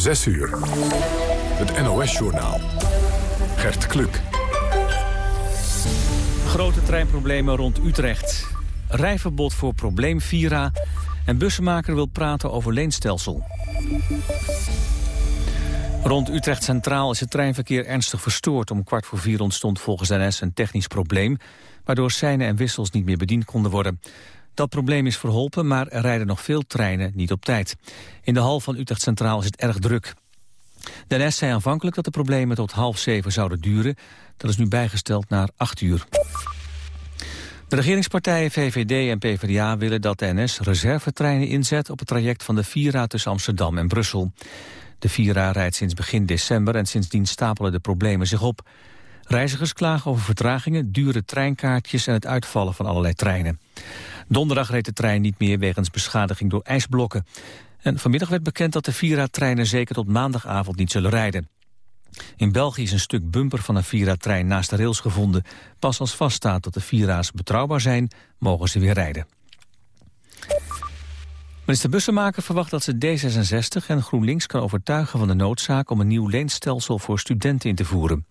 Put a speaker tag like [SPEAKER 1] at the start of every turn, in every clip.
[SPEAKER 1] 6 uur. Het NOS-journaal. Gert Kluk.
[SPEAKER 2] Grote treinproblemen rond Utrecht. Rijverbod voor probleem Vira. En bussenmaker wil praten over leenstelsel. Rond Utrecht Centraal is het treinverkeer ernstig verstoord. Om kwart voor vier ontstond volgens NS een technisch probleem... waardoor seinen en wissels niet meer bediend konden worden. Dat probleem is verholpen, maar er rijden nog veel treinen niet op tijd. In de hal van Utrecht Centraal is het erg druk. De NS zei aanvankelijk dat de problemen tot half zeven zouden duren. Dat is nu bijgesteld naar acht uur. De regeringspartijen VVD en PvdA willen dat de NS reservetreinen inzet op het traject van de Vira tussen Amsterdam en Brussel. De Vira rijdt sinds begin december en sindsdien stapelen de problemen zich op. Reizigers klagen over vertragingen, dure treinkaartjes en het uitvallen van allerlei treinen. Donderdag reed de trein niet meer wegens beschadiging door ijsblokken. En vanmiddag werd bekend dat de Vira-treinen zeker tot maandagavond niet zullen rijden. In België is een stuk bumper van een Vira-trein naast de rails gevonden. Pas als vaststaat dat de Vira's betrouwbaar zijn, mogen ze weer rijden. Minister Bussemaker verwacht dat ze D66 en GroenLinks kan overtuigen van de noodzaak om een nieuw leenstelsel voor studenten in te voeren.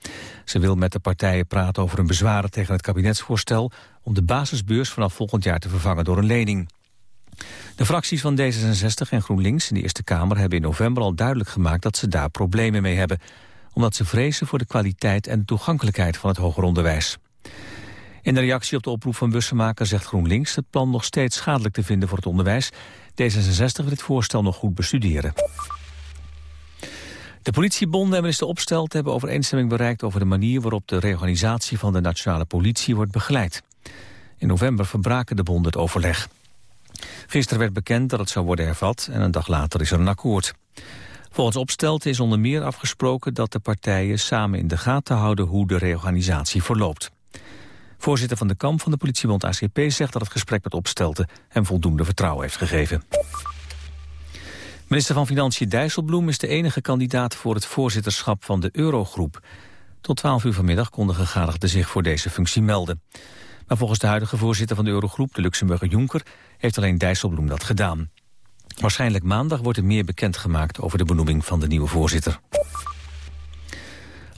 [SPEAKER 2] Ze wil met de partijen praten over een bezwaren tegen het kabinetsvoorstel om de basisbeurs vanaf volgend jaar te vervangen door een lening. De fracties van D66 en GroenLinks in de Eerste Kamer hebben in november al duidelijk gemaakt dat ze daar problemen mee hebben, omdat ze vrezen voor de kwaliteit en toegankelijkheid van het hoger onderwijs. In de reactie op de oproep van bussenmaker zegt GroenLinks het plan nog steeds schadelijk te vinden voor het onderwijs. D66 wil het voorstel nog goed bestuderen. De politiebonden en minister Opstelt hebben overeenstemming bereikt over de manier waarop de reorganisatie van de nationale politie wordt begeleid. In november verbraken de bonden het overleg. Gisteren werd bekend dat het zou worden hervat en een dag later is er een akkoord. Volgens Opstelt is onder meer afgesproken dat de partijen samen in de gaten houden hoe de reorganisatie verloopt. Voorzitter van de Kamp van de politiebond ACP zegt dat het gesprek met Opstelten hem voldoende vertrouwen heeft gegeven. Minister van Financiën Dijsselbloem is de enige kandidaat voor het voorzitterschap van de Eurogroep. Tot 12 uur vanmiddag konden gegadigden zich voor deze functie melden. Maar volgens de huidige voorzitter van de Eurogroep, de Luxemburger Juncker, heeft alleen Dijsselbloem dat gedaan. Waarschijnlijk maandag wordt er meer bekendgemaakt over de benoeming van de nieuwe voorzitter.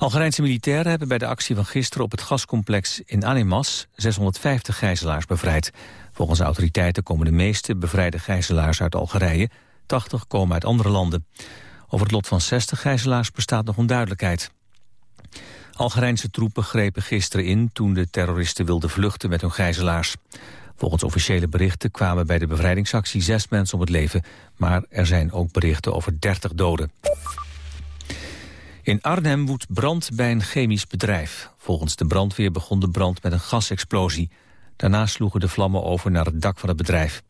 [SPEAKER 2] Algerijnse militairen hebben bij de actie van gisteren op het gascomplex in Anemas 650 gijzelaars bevrijd. Volgens autoriteiten komen de meeste bevrijde gijzelaars uit Algerije, 80 komen uit andere landen. Over het lot van 60 gijzelaars bestaat nog onduidelijkheid. Algerijnse troepen grepen gisteren in toen de terroristen wilden vluchten met hun gijzelaars. Volgens officiële berichten kwamen bij de bevrijdingsactie zes mensen om het leven, maar er zijn ook berichten over 30 doden. In Arnhem woedt brand bij een chemisch bedrijf. Volgens de brandweer begon de brand met een gasexplosie. Daarna sloegen de vlammen over naar het dak van het bedrijf.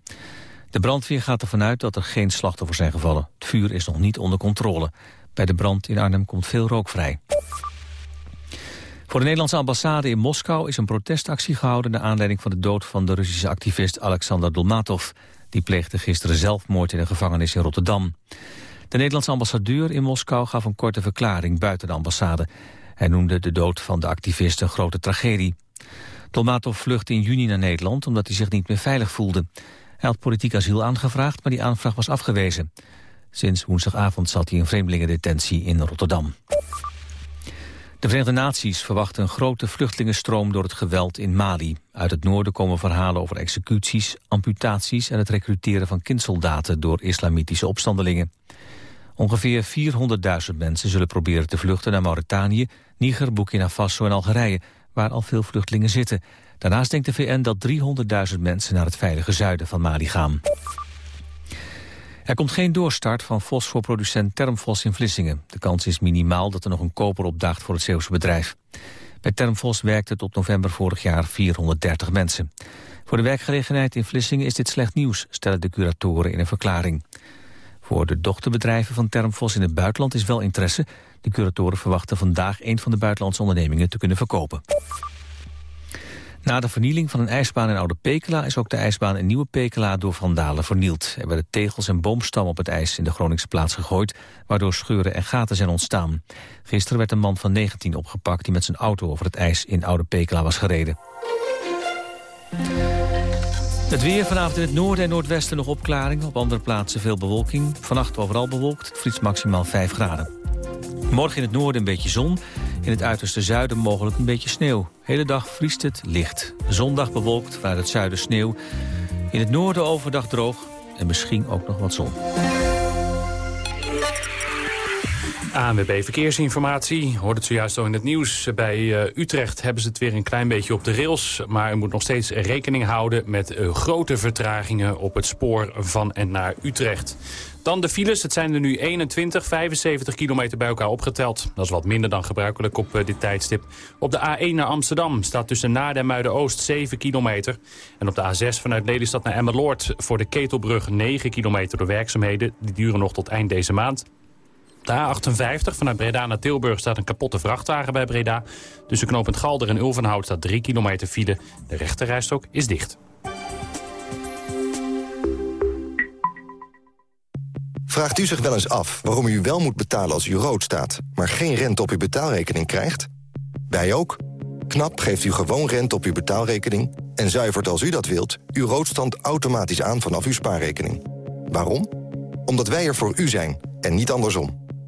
[SPEAKER 2] De brandweer gaat ervan uit dat er geen slachtoffers zijn gevallen. Het vuur is nog niet onder controle. Bij de brand in Arnhem komt veel rook vrij. Voor de Nederlandse ambassade in Moskou is een protestactie gehouden... naar aanleiding van de dood van de Russische activist Alexander Dolmatov. Die pleegde gisteren zelfmoord in een gevangenis in Rotterdam. De Nederlandse ambassadeur in Moskou gaf een korte verklaring buiten de ambassade. Hij noemde de dood van de activist een grote tragedie. Dolmatov vluchtte in juni naar Nederland omdat hij zich niet meer veilig voelde. Hij had politiek asiel aangevraagd, maar die aanvraag was afgewezen. Sinds woensdagavond zat hij in vreemdelingendetentie in Rotterdam. De Verenigde Naties verwachten een grote vluchtelingenstroom door het geweld in Mali. Uit het noorden komen verhalen over executies, amputaties en het recruteren van kindsoldaten door islamitische opstandelingen. Ongeveer 400.000 mensen zullen proberen te vluchten naar Mauritanië, Niger, Burkina Faso en Algerije, waar al veel vluchtelingen zitten. Daarnaast denkt de VN dat 300.000 mensen naar het veilige zuiden van Mali gaan. Er komt geen doorstart van fosforproducent Termfos in Vlissingen. De kans is minimaal dat er nog een koper opdaagt voor het Zeeuwse bedrijf. Bij Termfos werkten tot november vorig jaar 430 mensen. Voor de werkgelegenheid in Vlissingen is dit slecht nieuws, stellen de curatoren in een verklaring. Voor de dochterbedrijven van Termfos in het buitenland is wel interesse. De curatoren verwachten vandaag een van de buitenlandse ondernemingen te kunnen verkopen. Na de vernieling van een ijsbaan in Oude Pekela... is ook de ijsbaan in Nieuwe Pekela door vandalen vernield. Er werden tegels en boomstammen op het ijs in de Groningse plaats gegooid... waardoor scheuren en gaten zijn ontstaan. Gisteren werd een man van 19 opgepakt... die met zijn auto over het ijs in Oude Pekela was gereden. Het weer vanavond in het noorden en noordwesten nog opklaring. Op andere plaatsen veel bewolking. Vannacht overal bewolkt. Het vriest maximaal 5 graden. Morgen in het noorden een beetje zon. In het uiterste zuiden mogelijk een beetje sneeuw. Hele dag vriest het licht. Zondag bewolkt, vanuit het zuiden sneeuw. In het noorden overdag droog en misschien ook nog wat zon.
[SPEAKER 3] ANWB Verkeersinformatie. Hoort het zojuist al in het nieuws. Bij uh, Utrecht hebben ze het weer een klein beetje op de rails. Maar u moet nog steeds rekening houden met uh, grote vertragingen op het spoor van en naar Utrecht. Dan de files. Het zijn er nu 21, 75 kilometer bij elkaar opgeteld. Dat is wat minder dan gebruikelijk op uh, dit tijdstip. Op de A1 naar Amsterdam staat tussen Naarden en Muiden-Oost 7 kilometer. En op de A6 vanuit Lelystad naar Emmerloord voor de Ketelbrug 9 kilometer door werkzaamheden. Die duren nog tot eind deze maand. De A58 vanuit Breda naar Tilburg staat een kapotte vrachtwagen bij Breda. Tussen knooppunt Galder en Ulvenhout staat 3 kilometer file. De rechterrijstok is dicht.
[SPEAKER 4] Vraagt u zich wel eens af waarom u wel moet betalen als u rood staat... maar geen rente op uw betaalrekening krijgt? Wij ook. KNAP geeft u gewoon rente op uw betaalrekening... en zuivert als u dat wilt uw roodstand automatisch aan vanaf uw spaarrekening. Waarom? Omdat wij er voor u zijn en niet andersom.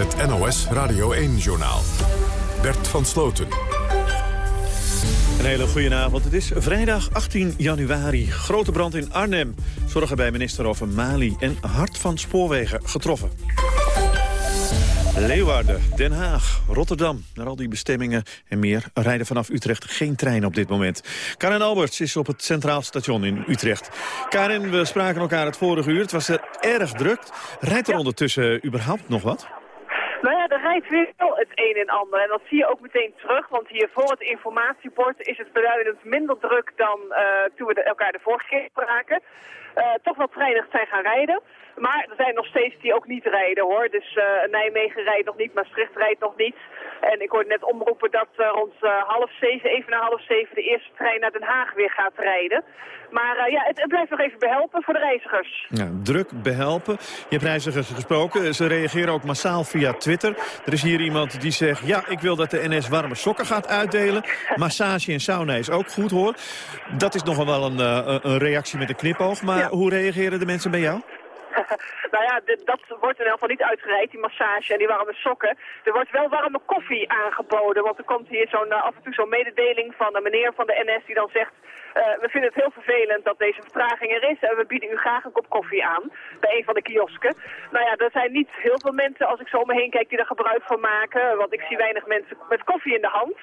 [SPEAKER 1] Het NOS Radio 1-journaal. Bert van Sloten.
[SPEAKER 5] Een hele goede avond. Het is vrijdag 18 januari. Grote brand in Arnhem. Zorgen bij minister over Mali en hart van spoorwegen getroffen. Leeuwarden, Den Haag, Rotterdam. Naar al die bestemmingen en meer rijden vanaf Utrecht geen trein op dit moment. Karin Alberts is op het Centraal Station in Utrecht. Karin, we spraken elkaar het vorige uur. Het was er erg druk. Rijdt er ondertussen überhaupt nog wat?
[SPEAKER 6] Nou ja, er rijdt weer wel het een en ander. En dat zie je ook meteen terug, want hier voor het informatiebord is het beduidend minder druk dan uh, toen we elkaar de vorige keer spraken. Uh, toch wel treinen zijn gaan rijden. Maar er zijn nog steeds die ook niet rijden hoor. Dus uh, Nijmegen rijdt nog niet, Maastricht rijdt nog niet. En ik hoorde net omroepen dat uh, rond uh, half zeven, even na half zeven, de eerste trein naar Den Haag weer gaat rijden. Maar ja, het, het, blijft nog even behelpen voor de reizigers.
[SPEAKER 5] Ja, druk behelpen. Je hebt reizigers gesproken. Ze reageren ook massaal via Twitter. Er is hier iemand die zegt, ja, ik wil dat de NS warme sokken gaat uitdelen. Massage en sauna is ook goed hoor. Dat is nogal wel een, een reactie met een knipoog. Maar ja. hoe reageren de mensen bij jou?
[SPEAKER 6] nou ja, dat wordt in elk geval niet uitgereikt, die massage en die warme sokken. Er wordt wel warme koffie aangeboden, want er komt hier zo'n uh, af en toe zo'n mededeling van een meneer van de NS die dan zegt... Uh, we vinden het heel vervelend dat deze vertraging er is en we bieden u graag een kop koffie aan bij een van de kiosken. Nou ja, er zijn niet heel veel mensen, als ik zo om me heen kijk, die er gebruik van maken. Want ik zie weinig mensen met koffie in de hand.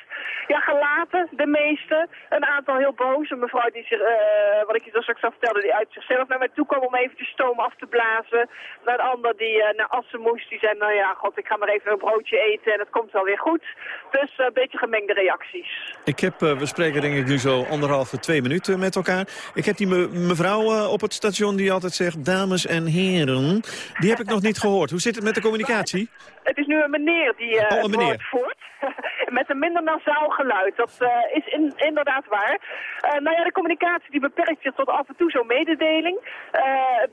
[SPEAKER 6] Ja, gelaten, de meeste. Een aantal heel boos. Een mevrouw die zich, uh, wat ik je zo straks al vertelde, die uit zichzelf naar mij toe kwam om even de stoom af te blazen. Naar een ander die uh, naar Assen moest, die zei, nou ja, god, ik ga maar even een broodje eten en het komt wel weer goed. Dus een beetje gemengde reacties.
[SPEAKER 5] Ik heb, we spreken denk ik nu zo anderhalve, twee minuten met elkaar. Ik heb die me mevrouw op het station die altijd zegt, dames en heren. Die heb ik nog niet gehoord. Hoe zit het met de communicatie?
[SPEAKER 6] Het is nu een meneer die uh,
[SPEAKER 5] oh, een meneer.
[SPEAKER 6] voert. met een minder nasaal geluid. Dat uh, is in, inderdaad waar. Uh, nou ja, de communicatie die beperkt zich tot af en toe zo'n mededeling.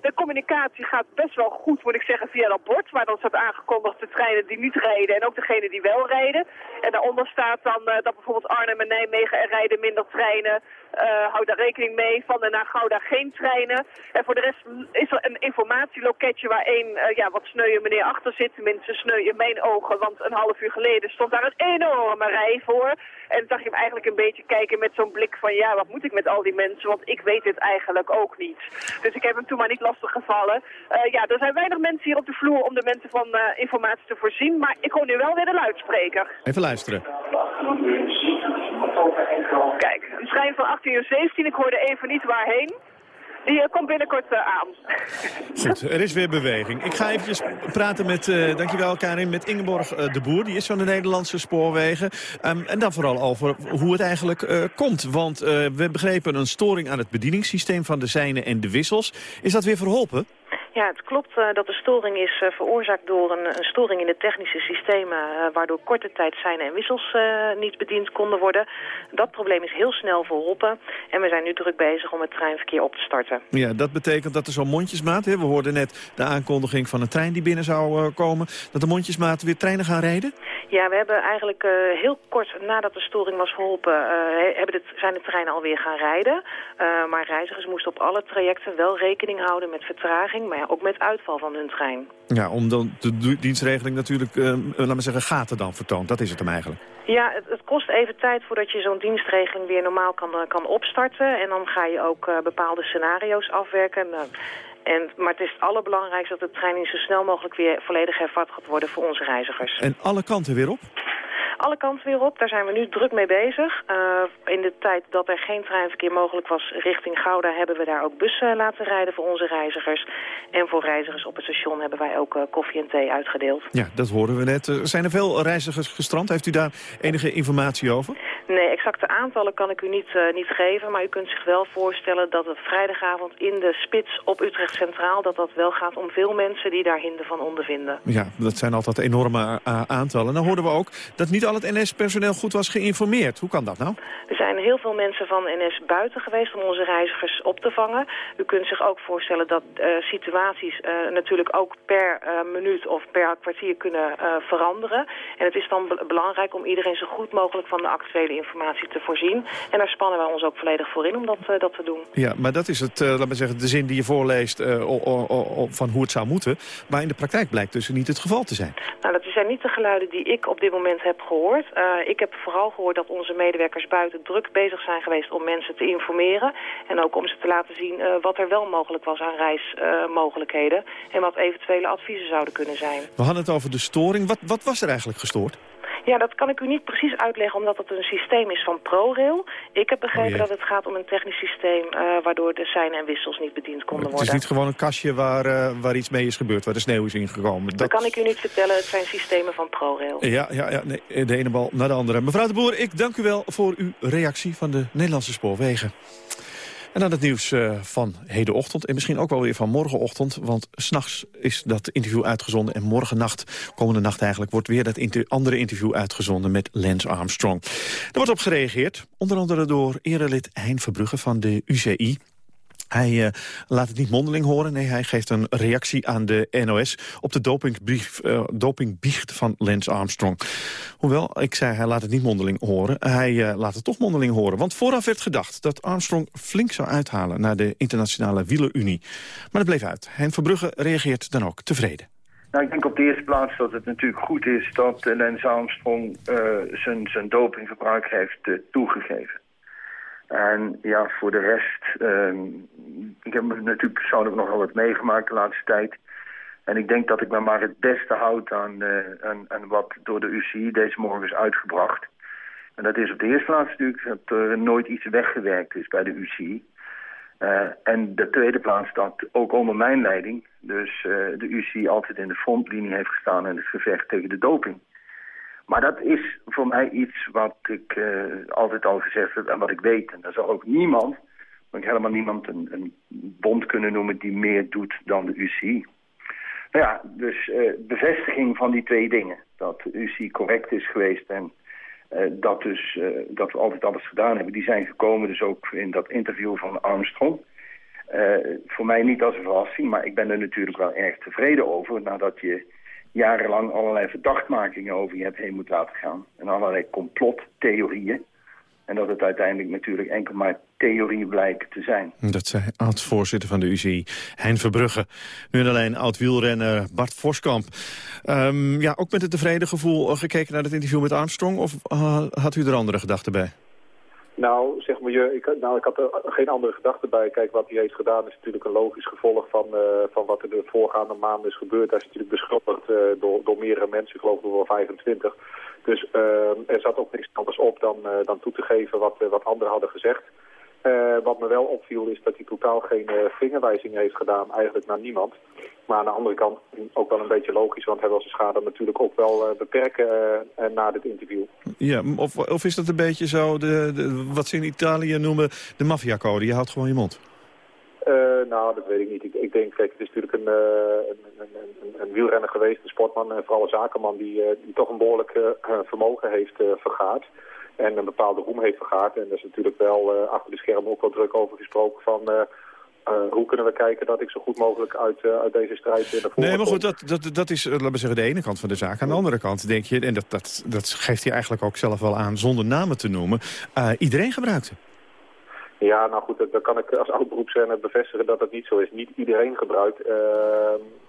[SPEAKER 6] de communicatie gaat best wel goed, moet ik zeggen, via dat bord. Waar dan staat aangekondigd de treinen die niet rijden en ook degene die wel rijden. En daaronder staat dan dat bijvoorbeeld Arnhem en Nijmegen er rijden minder treinen. Uh, hou daar rekening mee. Van en naar Gouda geen treinen. En voor de rest is er een informatieloketje waar een uh, ja, wat sneuwe meneer achter zit. Tenminste sneu in mijn ogen. Want een half uur geleden stond daar een enorme rij voor. En zag je hem eigenlijk een beetje kijken met zo'n blik van... ja, wat moet ik met al die mensen? Want ik weet het eigenlijk ook niet. Dus ik heb hem toen maar niet lastig gevallen. Uh, ja, er zijn weinig mensen hier op de vloer om de mensen van informatie te voorzien. Maar ik hoor nu wel weer de luidspreker.
[SPEAKER 5] Even luisteren.
[SPEAKER 6] Kijk, een trein van 18 uur 17. Ik hoorde even niet waarheen. Die eh, komt binnenkort eh, aan.
[SPEAKER 5] Goed, er is weer beweging. Ik ga eventjes praten met, uh, dankjewel Karin, met Ingeborg de Boer. Die is van de Nederlandse Spoorwegen. Ehm, en dan vooral over hoe het eigenlijk komt. Want we begrepen een storing aan het bedieningssysteem van de seinen en de wissels. Is dat weer verholpen?
[SPEAKER 7] Ja, het klopt uh, dat de storing is uh, veroorzaakt door een, een, storing in de technische systemen... Uh, waardoor korte tijd seinen en wissels niet bediend konden worden. Dat probleem is heel snel verholpen en we zijn nu druk bezig om het treinverkeer op te starten.
[SPEAKER 5] Ja, dat betekent dat er zo'n mondjesmaat... Hè, we hoorden net de aankondiging van een trein die binnen zou komen... dat de mondjesmaat weer treinen gaan rijden?
[SPEAKER 7] Ja, we hebben eigenlijk heel kort nadat de storing was verholpen... hebben de, zijn de treinen alweer gaan rijden. maar reizigers moesten op alle trajecten wel rekening houden met vertraging... Maar ook met uitval van hun trein.
[SPEAKER 5] Ja, omdat de dienstregeling natuurlijk, uh, laten we zeggen, gaten dan vertoont. Dat is het hem eigenlijk.
[SPEAKER 7] Ja, het, het kost even tijd voordat je zo'n dienstregeling weer normaal kan, eh, kan opstarten. En dan ga je ook uh, bepaalde scenario's afwerken. En, maar het is het allerbelangrijkste dat de trein zo snel mogelijk weer volledig hervat gaat worden voor onze reizigers.
[SPEAKER 5] En alle kanten weer op?
[SPEAKER 7] Alle kanten weer op. Daar zijn we nu druk mee bezig. Uh, in de tijd dat er geen treinverkeer mogelijk was richting Gouda... hebben we daar ook bussen laten rijden voor onze reizigers. En voor reizigers op het station hebben wij ook uh, koffie en thee uitgedeeld.
[SPEAKER 5] Ja, dat horen we net. Uh, zijn er veel reizigers gestrand? Heeft u daar enige informatie over?
[SPEAKER 7] Nee, exacte aantallen kan ik u niet, niet geven. Maar u kunt zich wel voorstellen dat het vrijdagavond in de spits op Utrecht Centraal... dat dat wel gaat om veel mensen die daar hinder van ondervinden.
[SPEAKER 5] Ja, dat zijn altijd enorme aantallen. Dan hoorden we ook dat niet al het NS-personeel goed was geïnformeerd. Hoe kan dat nou?
[SPEAKER 7] Er zijn heel veel mensen van NS buiten geweest om onze reizigers op te vangen. U kunt zich ook voorstellen dat uh, situaties uh, natuurlijk ook per uh, minuut of per kwartier kunnen veranderen. En het is dan be belangrijk om iedereen zo goed mogelijk van de actuele informatie te voorzien. En daar spannen wij ons ook volledig voor in om dat, dat te doen.
[SPEAKER 5] Ja, maar dat is het, laten we zeggen, de zin die je voorleest van hoe het zou moeten. Maar in de praktijk blijkt dus niet het geval te zijn.
[SPEAKER 7] Nou, dat zijn niet de geluiden die ik op dit moment heb gehoord Uh, ik heb vooral gehoord dat onze medewerkers buiten druk bezig zijn geweest om mensen te informeren. En ook om ze te laten zien uh, wat er wel mogelijk was aan reismogelijkheden. En wat eventuele adviezen zouden kunnen zijn.
[SPEAKER 5] We hadden het over de storing. Wat, wat was er eigenlijk gestoord?
[SPEAKER 7] Ja, dat kan ik u niet precies uitleggen, omdat het een systeem is van ProRail. Ik heb begrepen oh dat het gaat om een technisch systeem... Uh, waardoor de seinen en wissels niet bediend konden worden.
[SPEAKER 5] Het is niet gewoon een kastje waar, uh, waar iets mee is gebeurd, waar de sneeuw is ingekomen.
[SPEAKER 7] Dat... dat kan ik u niet vertellen, het zijn systemen van ProRail.
[SPEAKER 5] Ja, ja, ja nee, de ene bal naar de andere. Mevrouw de Boer, ik dank u wel voor uw reactie van de Nederlandse spoorwegen. En dan het nieuws uh, van hedenochtend en misschien ook wel weer van morgenochtend. Want s'nachts is dat interview uitgezonden en morgennacht, komende nacht eigenlijk... wordt weer dat andere interview uitgezonden met Lance Armstrong. Er wordt op gereageerd, onder andere door erelid Hein Verbrugge van de UCI. Hij uh, laat het niet mondeling horen. Nee, hij geeft een reactie aan de NOS op de dopingbrief, uh, dopingbiecht van Lance Armstrong. Hoewel, ik zei hij laat het niet mondeling horen. Hij uh, laat het toch mondeling horen. Want vooraf werd gedacht dat Armstrong flink zou uithalen... naar de internationale wielerunie. Maar dat bleef uit. Hein Verbrugge reageert dan ook tevreden.
[SPEAKER 8] Nou, ik denk op de eerste plaats dat het natuurlijk goed is dat Lance Armstrong zijn dopinggebruik heeft toegegeven. En ja, voor de rest, uh, ik heb natuurlijk persoonlijk nogal wat meegemaakt de laatste tijd. En ik denk dat ik me maar het beste houd aan, aan, wat door de UCI deze morgen is uitgebracht. En dat is op de eerste plaats natuurlijk dat er nooit iets weggewerkt is bij de UCI. Eh, en de tweede plaats dat ook onder mijn leiding, dus uh, de UCI altijd in de frontlinie heeft gestaan in het gevecht tegen de doping. Maar dat is voor mij iets wat ik uh, altijd al gezegd heb en wat ik weet. En er zal ook niemand, ik helemaal niemand een, bond kunnen noemen die meer doet dan de UCI. Nou ja, dus uh, bevestiging van die twee dingen. Dat de UCI correct is geweest en uh, dat, dus, dat we altijd alles gedaan hebben. Die zijn gekomen dus ook in dat interview van Armstrong. voor mij niet als een verrassing, maar ik ben er natuurlijk wel erg tevreden over... nadat je jarenlang allerlei verdachtmakingen over je hebt heen moet laten gaan. En allerlei complottheorieën. En dat het uiteindelijk natuurlijk enkel maar theorie blijkt te zijn.
[SPEAKER 5] Dat zei oud-voorzitter van de UCI, Hein Verbrugge. Nu alleen oud-wielrenner Bart Voskamp. Um, ja, ook met een tevreden gevoel gekeken naar het interview met Armstrong... of uh, had u er andere gedachten bij?
[SPEAKER 9] Nou, zeg maar, je, ik, nou, ik had er geen andere gedachte bij. Kijk, wat hij heeft gedaan is natuurlijk een logisch gevolg van, uh, van wat er de voorgaande maanden is gebeurd. Hij is natuurlijk beschuldigd uh, door, door meerdere mensen, ik geloof er wel 25. Dus uh, er zat ook niks anders op dan, dan toe te geven wat, wat anderen hadden gezegd. Wat me wel opviel is dat hij totaal geen vingerwijzingen heeft gedaan, eigenlijk naar niemand. Maar aan de andere kant ook wel een beetje logisch, want hij wil zijn schade natuurlijk ook wel beperken na dit interview.
[SPEAKER 5] Ja, of, of is dat een beetje zo, de, de wat ze in Italië noemen de maffiacode, je houdt gewoon je mond?
[SPEAKER 9] nou, dat weet ik niet. Ik, ik denk, kijk, het is natuurlijk een, een, een, een, wielrenner geweest, een sportman en vooral een zakenman die, die toch een behoorlijk vermogen heeft vergaard en een bepaalde roem heeft vergaard. En er is natuurlijk wel uh, achter de schermen ook wel druk over gesproken van... Uh, uh, hoe kunnen we kijken dat ik zo goed mogelijk uit, uit deze strijd naar voren
[SPEAKER 5] Nee, maar goed, dat, dat, dat is laten we zeggen, de ene kant van de zaak. Aan de andere kant denk je, en dat, dat, dat geeft hij eigenlijk ook zelf wel aan... zonder namen te noemen, iedereen gebruikt hem.
[SPEAKER 9] Ja, nou goed, dan kan ik als oud-beroepsrenner bevestigen dat dat niet zo is. Niet iedereen gebruikt. Ehm,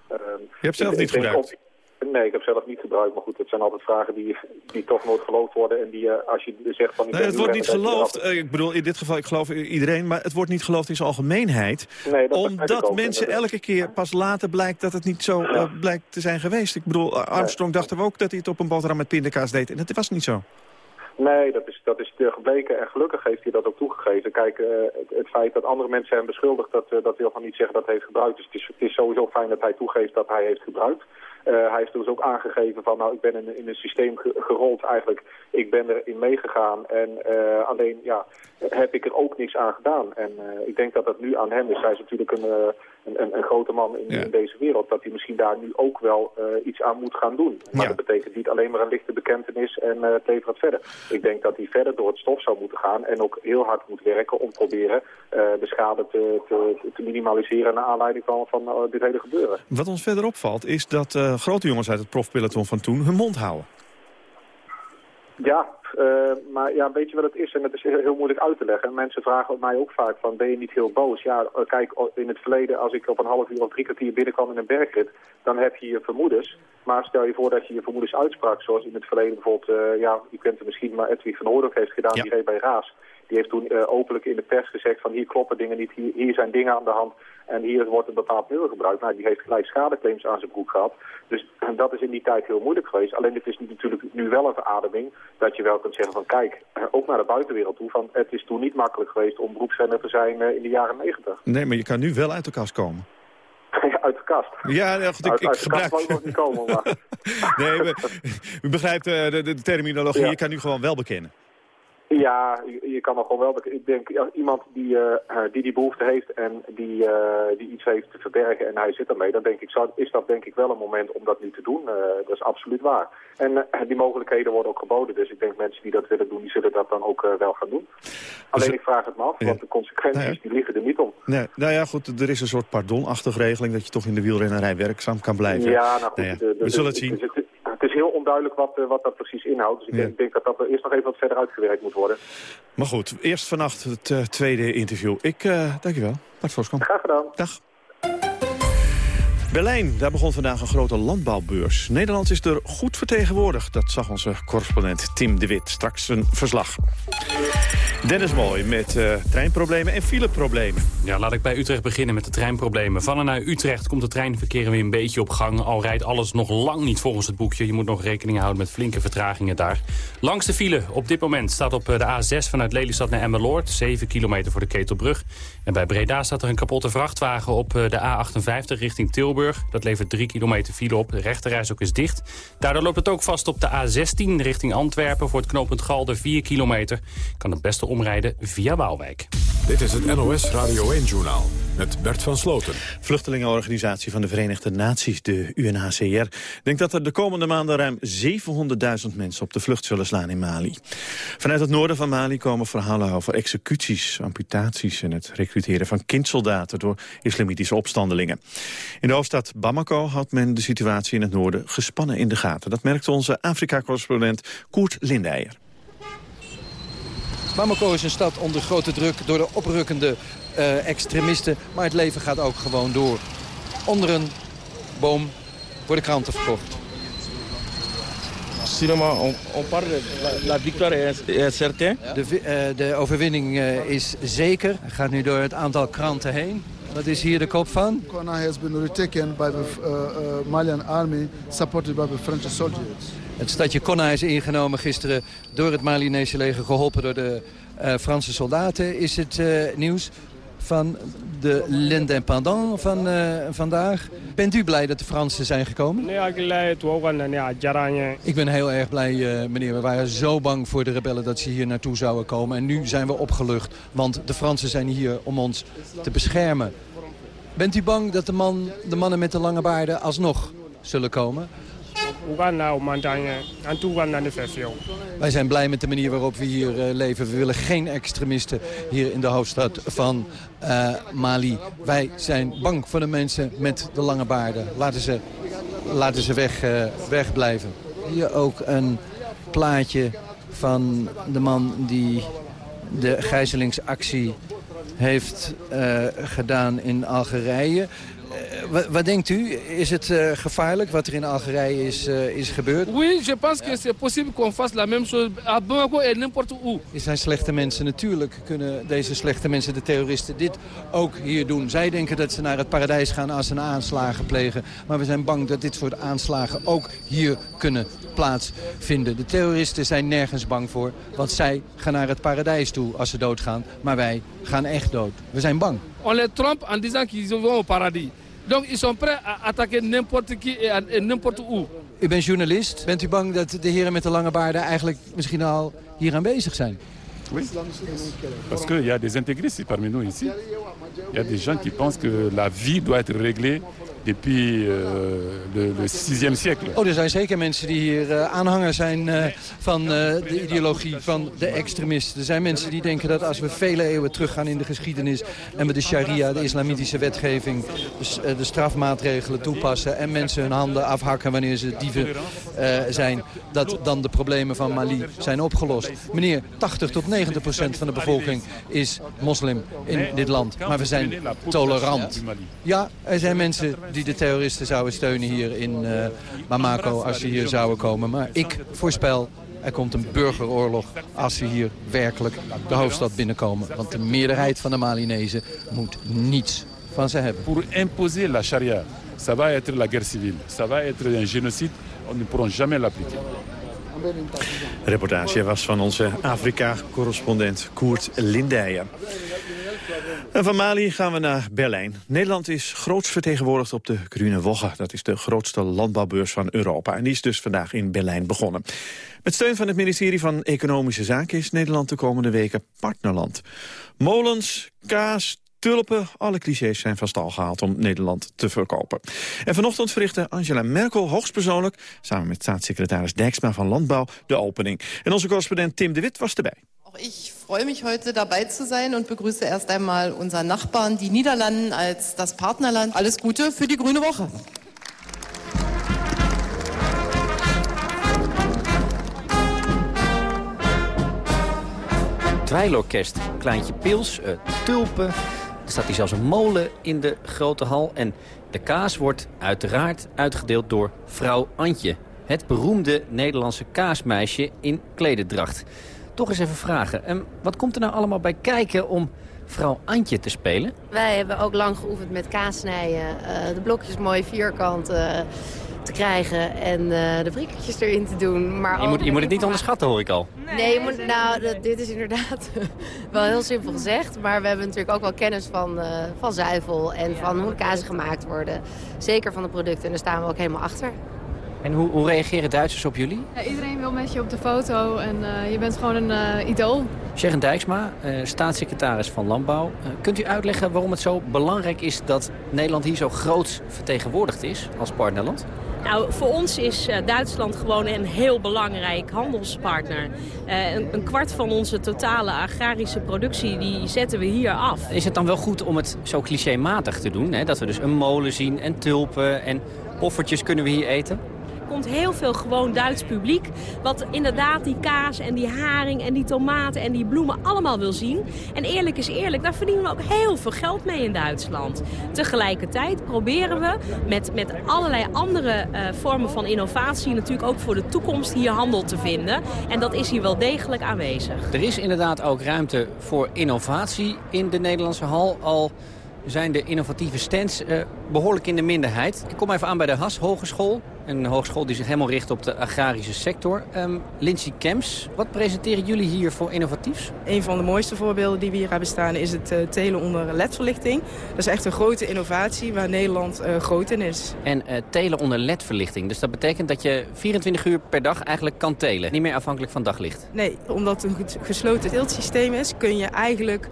[SPEAKER 5] ehm, je hebt zelf niet gebruikt?
[SPEAKER 9] Nee, ik heb zelf niet gebruikt. Maar goed, het zijn altijd vragen die, die toch nooit geloofd worden. En die, uh, als je zegt van...
[SPEAKER 5] Nee, het wordt niet geloofd. Uh, ik bedoel, in dit geval, ik geloof iedereen. Maar het wordt niet geloofd in zijn algemeenheid.
[SPEAKER 9] Nee, dat
[SPEAKER 5] omdat mensen elke keer pas later blijkt dat het niet zo uh, blijkt te zijn geweest. Ik bedoel, Armstrong nee. dachten we ook dat hij het op een boterham met pindakaas deed. En dat was niet zo.
[SPEAKER 9] Nee, dat is, dat is gebleken en gelukkig heeft hij dat ook toegegeven. Kijk, uh, het, het, feit dat andere mensen hem beschuldigd, dat, uh, dat wil van niet zeggen dat hij heeft gebruikt. Dus het is, het is sowieso fijn dat hij toegeeft dat hij heeft gebruikt. Uh, hij heeft dus ook aangegeven van, nou, ik ben in, in een systeem gerold eigenlijk. Ik ben erin meegegaan en uh, alleen, ja, heb ik er ook niks aan gedaan. En uh, ik denk dat dat nu aan hem is. Hij is natuurlijk een, een, een, grote man in, ja. in, deze wereld. Dat hij misschien daar nu ook wel iets aan moet gaan doen. Maar ja. dat betekent niet alleen maar een lichte bekentenis en uh, het levert verder. Ik denk dat hij verder door het stof zou moeten gaan en ook heel hard moet werken om proberen de schade te, te, te, minimaliseren naar aanleiding van, van dit hele gebeuren.
[SPEAKER 5] Wat ons verder opvalt is dat grote jongens uit het profpeloton van toen hun mond houden.
[SPEAKER 9] Ja, uh, maar ja, weet je wat het is? En het is heel moeilijk uit te leggen. En mensen vragen mij ook vaak van, ben je niet heel boos? Ja, kijk, in het verleden, als ik op een half uur of drie kwartier binnenkwam in een bergrit, dan heb je je vermoedens. Maar stel je voor dat je je vermoedens uitsprak, zoals in het verleden bijvoorbeeld, uh, ja, je kent het misschien, maar Edwin van Hoordok heeft gedaan, ja. die reed bij Raas. Die heeft toen uh, openlijk in de pers gezegd van hier kloppen dingen niet, hier, hier zijn dingen aan de hand en hier wordt een bepaald middel gebruikt. Nou, die heeft gelijk schadeclaims aan zijn broek gehad. Dus en dat is in die tijd heel moeilijk geweest. Alleen het is natuurlijk nu wel een verademing dat je wel kunt zeggen van kijk, ook naar de buitenwereld toe. Van, het is toen niet makkelijk geweest om beroepsrenner te zijn uh, in de jaren negentig.
[SPEAKER 5] Nee, maar je kan nu wel uit de kast komen.
[SPEAKER 9] uit de kast.
[SPEAKER 5] Ja, nou, goed, ik,
[SPEAKER 9] uit,
[SPEAKER 5] ik
[SPEAKER 9] uit
[SPEAKER 5] gebruik...
[SPEAKER 9] de kast nog niet komen, maar...
[SPEAKER 5] nee, u begrijpt uh, de, de, terminologie. Ja. Je kan nu gewoon wel bekennen.
[SPEAKER 9] Ja, je, je kan nog gewoon wel... Ik denk, iemand die, uh, die die behoefte heeft en die, uh, die iets heeft te verbergen en hij zit ermee, dan denk ik, zou, is dat denk ik wel een moment om dat nu te doen. Uh, dat is absoluut waar. En die mogelijkheden worden ook geboden, dus ik denk mensen die dat willen doen, die zullen dat dan ook wel gaan doen. Alleen dus, ik vraag het me af, ja. want de consequenties nou ja. die liggen er niet om.
[SPEAKER 5] Nee, nou ja, goed, er is een soort pardonachtige regeling dat je toch in de wielrennerij werkzaam kan blijven.
[SPEAKER 9] Ja, nou goed.
[SPEAKER 5] Nou ja, de, de, we zullen het zien.
[SPEAKER 9] Het, is heel onduidelijk wat, uh, wat dat precies inhoudt. Dus ik, ja. denk, dat dat eerst nog even wat verder uitgewerkt moet worden.
[SPEAKER 5] Maar goed, eerst vannacht het uh, tweede interview. Ik, uh, dankjewel. Bart Voskamp.
[SPEAKER 9] Graag gedaan.
[SPEAKER 5] Dag. Berlijn, daar begon vandaag een grote landbouwbeurs. Nederland is er goed vertegenwoordigd. Dat zag onze correspondent Tim de Wit. Straks een verslag. Dennis Mooi met uh, treinproblemen en fileproblemen.
[SPEAKER 3] Ja, laat ik bij Utrecht beginnen met de treinproblemen. Van en naar Utrecht komt het treinverkeer weer een beetje op gang. Al rijdt alles nog lang niet volgens het boekje. Je moet nog rekening houden met flinke vertragingen daar. Langs de file op dit moment staat op de A6 vanuit Lelystad naar Emmeloord. 7 kilometer voor de Ketelbrug. En bij Breda staat er een kapotte vrachtwagen op de A58 richting Tilburg. Dat levert 3 kilometer file op. De rechterreis ook is dicht. Daardoor loopt het ook vast op de A16 richting Antwerpen... voor het knooppunt Galder 4 kilometer. Kan het beste omrijden via Waalwijk.
[SPEAKER 1] Dit is het NOS Radio 1-journaal met Bert van Sloten.
[SPEAKER 5] Vluchtelingenorganisatie van de Verenigde Naties, de UNHCR... denkt dat er de komende maanden ruim 700.000 mensen op de vlucht zullen slaan in Mali. Vanuit het noorden van Mali komen verhalen over executies, amputaties... en het recruteren van kindsoldaten door islamitische opstandelingen. In de hoofdstad Bamako houdt men de situatie in het noorden gespannen in de gaten. Dat merkte onze Afrika-correspondent Koert Lindeijer.
[SPEAKER 10] Bamako is een stad onder grote druk door de oprukkende uh, extremisten. Maar het leven gaat ook gewoon door. Onder een boom worden kranten verkocht.
[SPEAKER 11] Cinema, on, on parle, la, victoire est certain.
[SPEAKER 10] De, de overwinning uh, is zeker. Hij gaat nu door het aantal kranten heen. Wat is hier de kop van?
[SPEAKER 12] Kona has been retaken by the uh, uh, Malian army, supported by the French soldiers.
[SPEAKER 10] Het stadje Konna is ingenomen gisteren door het Malinese leger, geholpen door de uh, Franse soldaten is het uh, nieuws van de l'indépendant van uh, vandaag. Bent u blij dat de Fransen zijn gekomen? Ik ben heel erg blij, uh, meneer. We waren zo bang voor de rebellen dat ze hier naartoe zouden komen. En nu zijn we opgelucht, want de Fransen zijn hier om ons te beschermen. Bent u bang dat de, man, de mannen met de lange baarden alsnog zullen komen? Wij zijn blij met de manier waarop we hier uh, leven. We willen geen extremisten hier in de hoofdstad van uh, Mali. Wij zijn bang voor de mensen met de lange baarden. Laten ze, laten ze weg, uh, wegblijven. Hier ook een plaatje van de man die de gijzelingsactie heeft gedaan in Algerije. Wat, wat, denkt u? Is het uh, gevaarlijk wat er in Algerije is, uh, is gebeurd?
[SPEAKER 13] Oui, je pense que c'est possible qu'on fasse la même chose à Bamako et n'importe où.
[SPEAKER 10] Er zijn slechte mensen. Natuurlijk kunnen deze slechte mensen, de terroristen, dit ook hier doen. Zij denken dat ze naar het paradijs gaan als ze aanslagen plegen. Maar we zijn bang dat dit soort aanslagen ook hier kunnen plaatsvinden. De terroristen zijn nergens bang voor, want zij gaan naar het paradijs toe als ze doodgaan. Maar wij gaan echt dood. We zijn bang.
[SPEAKER 13] On les trompe en disant qu'ils vont au paradis. Donc ils sont prêts à attaquer n'importe qui et n'importe où.
[SPEAKER 10] U bent journalist. Bent u bang dat de heren met de lange baarden eigenlijk misschien al hier aanwezig zijn?
[SPEAKER 14] Oui, parce qu'il y a des intégristes parmi nous ici. Il y a des gens qui pensent que la vie doit être réglée depuis uh, de, de 6e siècle.
[SPEAKER 10] Oh, er zijn zeker mensen die hier uh, aanhanger zijn uh, van de ideologie van de extremisten. Er zijn mensen die denken dat als we vele eeuwen teruggaan in de geschiedenis... en we de sharia, de islamitische wetgeving, dus, de strafmaatregelen toepassen... en mensen hun handen afhakken wanneer ze dieven zijn... dat dan de problemen van Mali zijn opgelost. Meneer, 80 tot 90 procent van de bevolking is moslim in dit land. Maar we zijn tolerant. Ja, er zijn mensen die de terroristen zouden steunen hier in uh, Bamako als ze hier zouden komen. Maar ik voorspel, er komt een burgeroorlog als ze hier werkelijk de hoofdstad binnenkomen. Want de meerderheid van de Malinezen moet niets van ze hebben.
[SPEAKER 14] Pour imposer la charia, ça va être la guerre civile. Ça va être un génocide. On ne pourront jamais l'appliquer.
[SPEAKER 5] De reportage was van onze Afrika-correspondent Koert Lindijen. En van Mali gaan we naar Berlijn. Nederland is groots vertegenwoordigd op de Grüne Woche. Dat is de grootste landbouwbeurs van Europa. En die is dus vandaag in Berlijn begonnen. Met steun van het ministerie van Economische Zaken... is Nederland de komende weken partnerland. Molens, kaas, tulpen, alle clichés zijn van stal gehaald om Nederland te verkopen. En vanochtend verrichtte Angela Merkel hoogstpersoonlijk... samen met staatssecretaris Dijksma van Landbouw de opening. En onze correspondent Tim de Wit was erbij.
[SPEAKER 15] Ich freue mich heute dabei zu sein und begrüße erst einmal unseren Nachbarn, die Niederlanden, als das Partnerland. Alles Gute für die Grüne Woche.
[SPEAKER 16] Dweilorkest, Kleintje Pils, uh, tulpen. Er staat hier zelfs een molen in de grote hal. En de kaas wordt uiteraard uitgedeeld door vrouw Antje. Het beroemde Nederlandse kaasmeisje in klededracht toch eens even vragen. Um, wat komt er nou allemaal bij kijken om vrouw Antje te spelen?
[SPEAKER 17] Wij hebben ook lang geoefend met kaassnijden. Uh, de blokjes mooi vierkant uh, te krijgen en uh, de prikkertjes erin te doen. Maar
[SPEAKER 16] je, moet, je moet het niet onderschatten, hoor ik al.
[SPEAKER 17] Nee, je moet, nou, dat, dit is inderdaad wel heel simpel gezegd. Maar we hebben natuurlijk ook wel kennis van, van zuivel en van hoe de kazen gemaakt worden. Zeker van de producten en daar staan we ook helemaal achter.
[SPEAKER 16] En hoe, hoe reageren Duitsers op jullie?
[SPEAKER 18] Ja, iedereen wil met je op de foto en uh, je bent gewoon een uh, idool.
[SPEAKER 16] Sharon Dijksma, uh, staatssecretaris van Landbouw. kunt u uitleggen waarom het zo belangrijk is dat Nederland hier zo groot vertegenwoordigd is als partnerland?
[SPEAKER 19] Nou, voor ons is Duitsland gewoon een heel belangrijk handelspartner. Een, een, kwart van onze totale agrarische productie die zetten we hier af.
[SPEAKER 16] Is het dan wel goed om het zo clichématig te doen? Hè? Dat we dus een molen zien en tulpen en poffertjes kunnen we hier eten?
[SPEAKER 19] Komt heel veel gewoon Duits publiek. Wat inderdaad die kaas en die haring en die tomaten en die bloemen allemaal wil zien. En eerlijk is eerlijk, daar verdienen we ook heel veel geld mee in Duitsland. Tegelijkertijd proberen we met, met allerlei andere uh, vormen van innovatie... natuurlijk ook voor de toekomst hier handel te vinden. En dat is hier wel degelijk aanwezig.
[SPEAKER 16] Er is inderdaad ook ruimte voor innovatie in de Nederlandse hal. Al zijn de innovatieve stands uh, behoorlijk in de minderheid. Ik kom even aan bij de HAS Hogeschool. Een hogeschool die zich helemaal richt op de agrarische sector. Um, Lindsay Kemps, wat presenteren jullie hier voor innovatiefs?
[SPEAKER 20] Een van de mooiste voorbeelden die we hier hebben staan is het uh, telen onder ledverlichting. Dat is echt een grote innovatie waar Nederland uh, groot in is.
[SPEAKER 16] En uh, telen onder ledverlichting, dus dat betekent dat je 24 uur per dag eigenlijk kan telen. Niet meer afhankelijk van daglicht.
[SPEAKER 20] Nee, omdat het een gesloten teeltsysteem is, kun je eigenlijk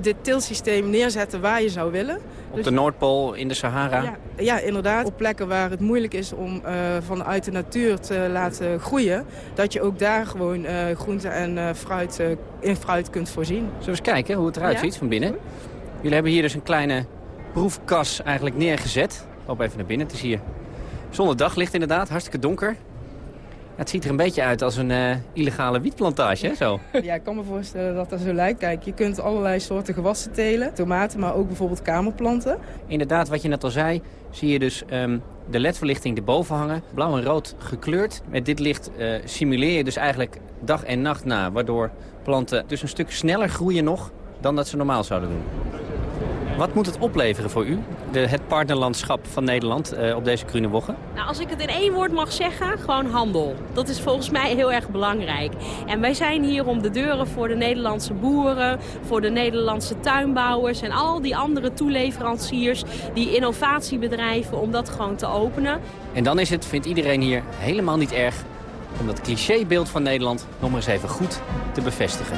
[SPEAKER 20] dit teelsysteem neerzetten waar je zou willen.
[SPEAKER 16] Op dus, de Noordpool, in de Sahara?
[SPEAKER 20] Ja, ja, inderdaad. Op plekken waar het moeilijk is om uh, vanuit de natuur te laten groeien... dat je ook daar gewoon uh, groente en fruit, in fruit kunt voorzien.
[SPEAKER 16] Zullen we eens kijken hoe het eruit ja? ziet van binnen? Jullie hebben hier dus een kleine proefkas eigenlijk neergezet. Ik loop even naar binnen. Het is hier zonder daglicht inderdaad, hartstikke donker. Het ziet er een beetje uit als een uh, illegale wietplantage, hè, zo?
[SPEAKER 20] Ja, ik kan me voorstellen dat dat zo lijkt. Kijk, je kunt allerlei soorten gewassen telen. Tomaten, maar ook bijvoorbeeld kamerplanten.
[SPEAKER 16] Inderdaad, wat je net al zei, zie je dus um, de ledverlichting erboven hangen. Blauw en rood gekleurd. Met dit licht uh, simuleer je dus eigenlijk dag en nacht na. Waardoor planten dus een stuk sneller groeien nog dan dat ze normaal zouden doen. Wat moet het opleveren voor u, de, het partnerlandschap van Nederland uh, op deze groene woggen?
[SPEAKER 19] Nou, als ik het in één woord mag zeggen, gewoon handel. Dat is volgens mij heel erg belangrijk. En wij zijn hier om de deuren voor de Nederlandse boeren, voor de Nederlandse tuinbouwers en al die andere toeleveranciers, die innovatiebedrijven, om dat gewoon te openen.
[SPEAKER 16] En dan is het, vindt iedereen hier, helemaal niet erg om dat clichébeeld van Nederland nog maar eens even goed te bevestigen.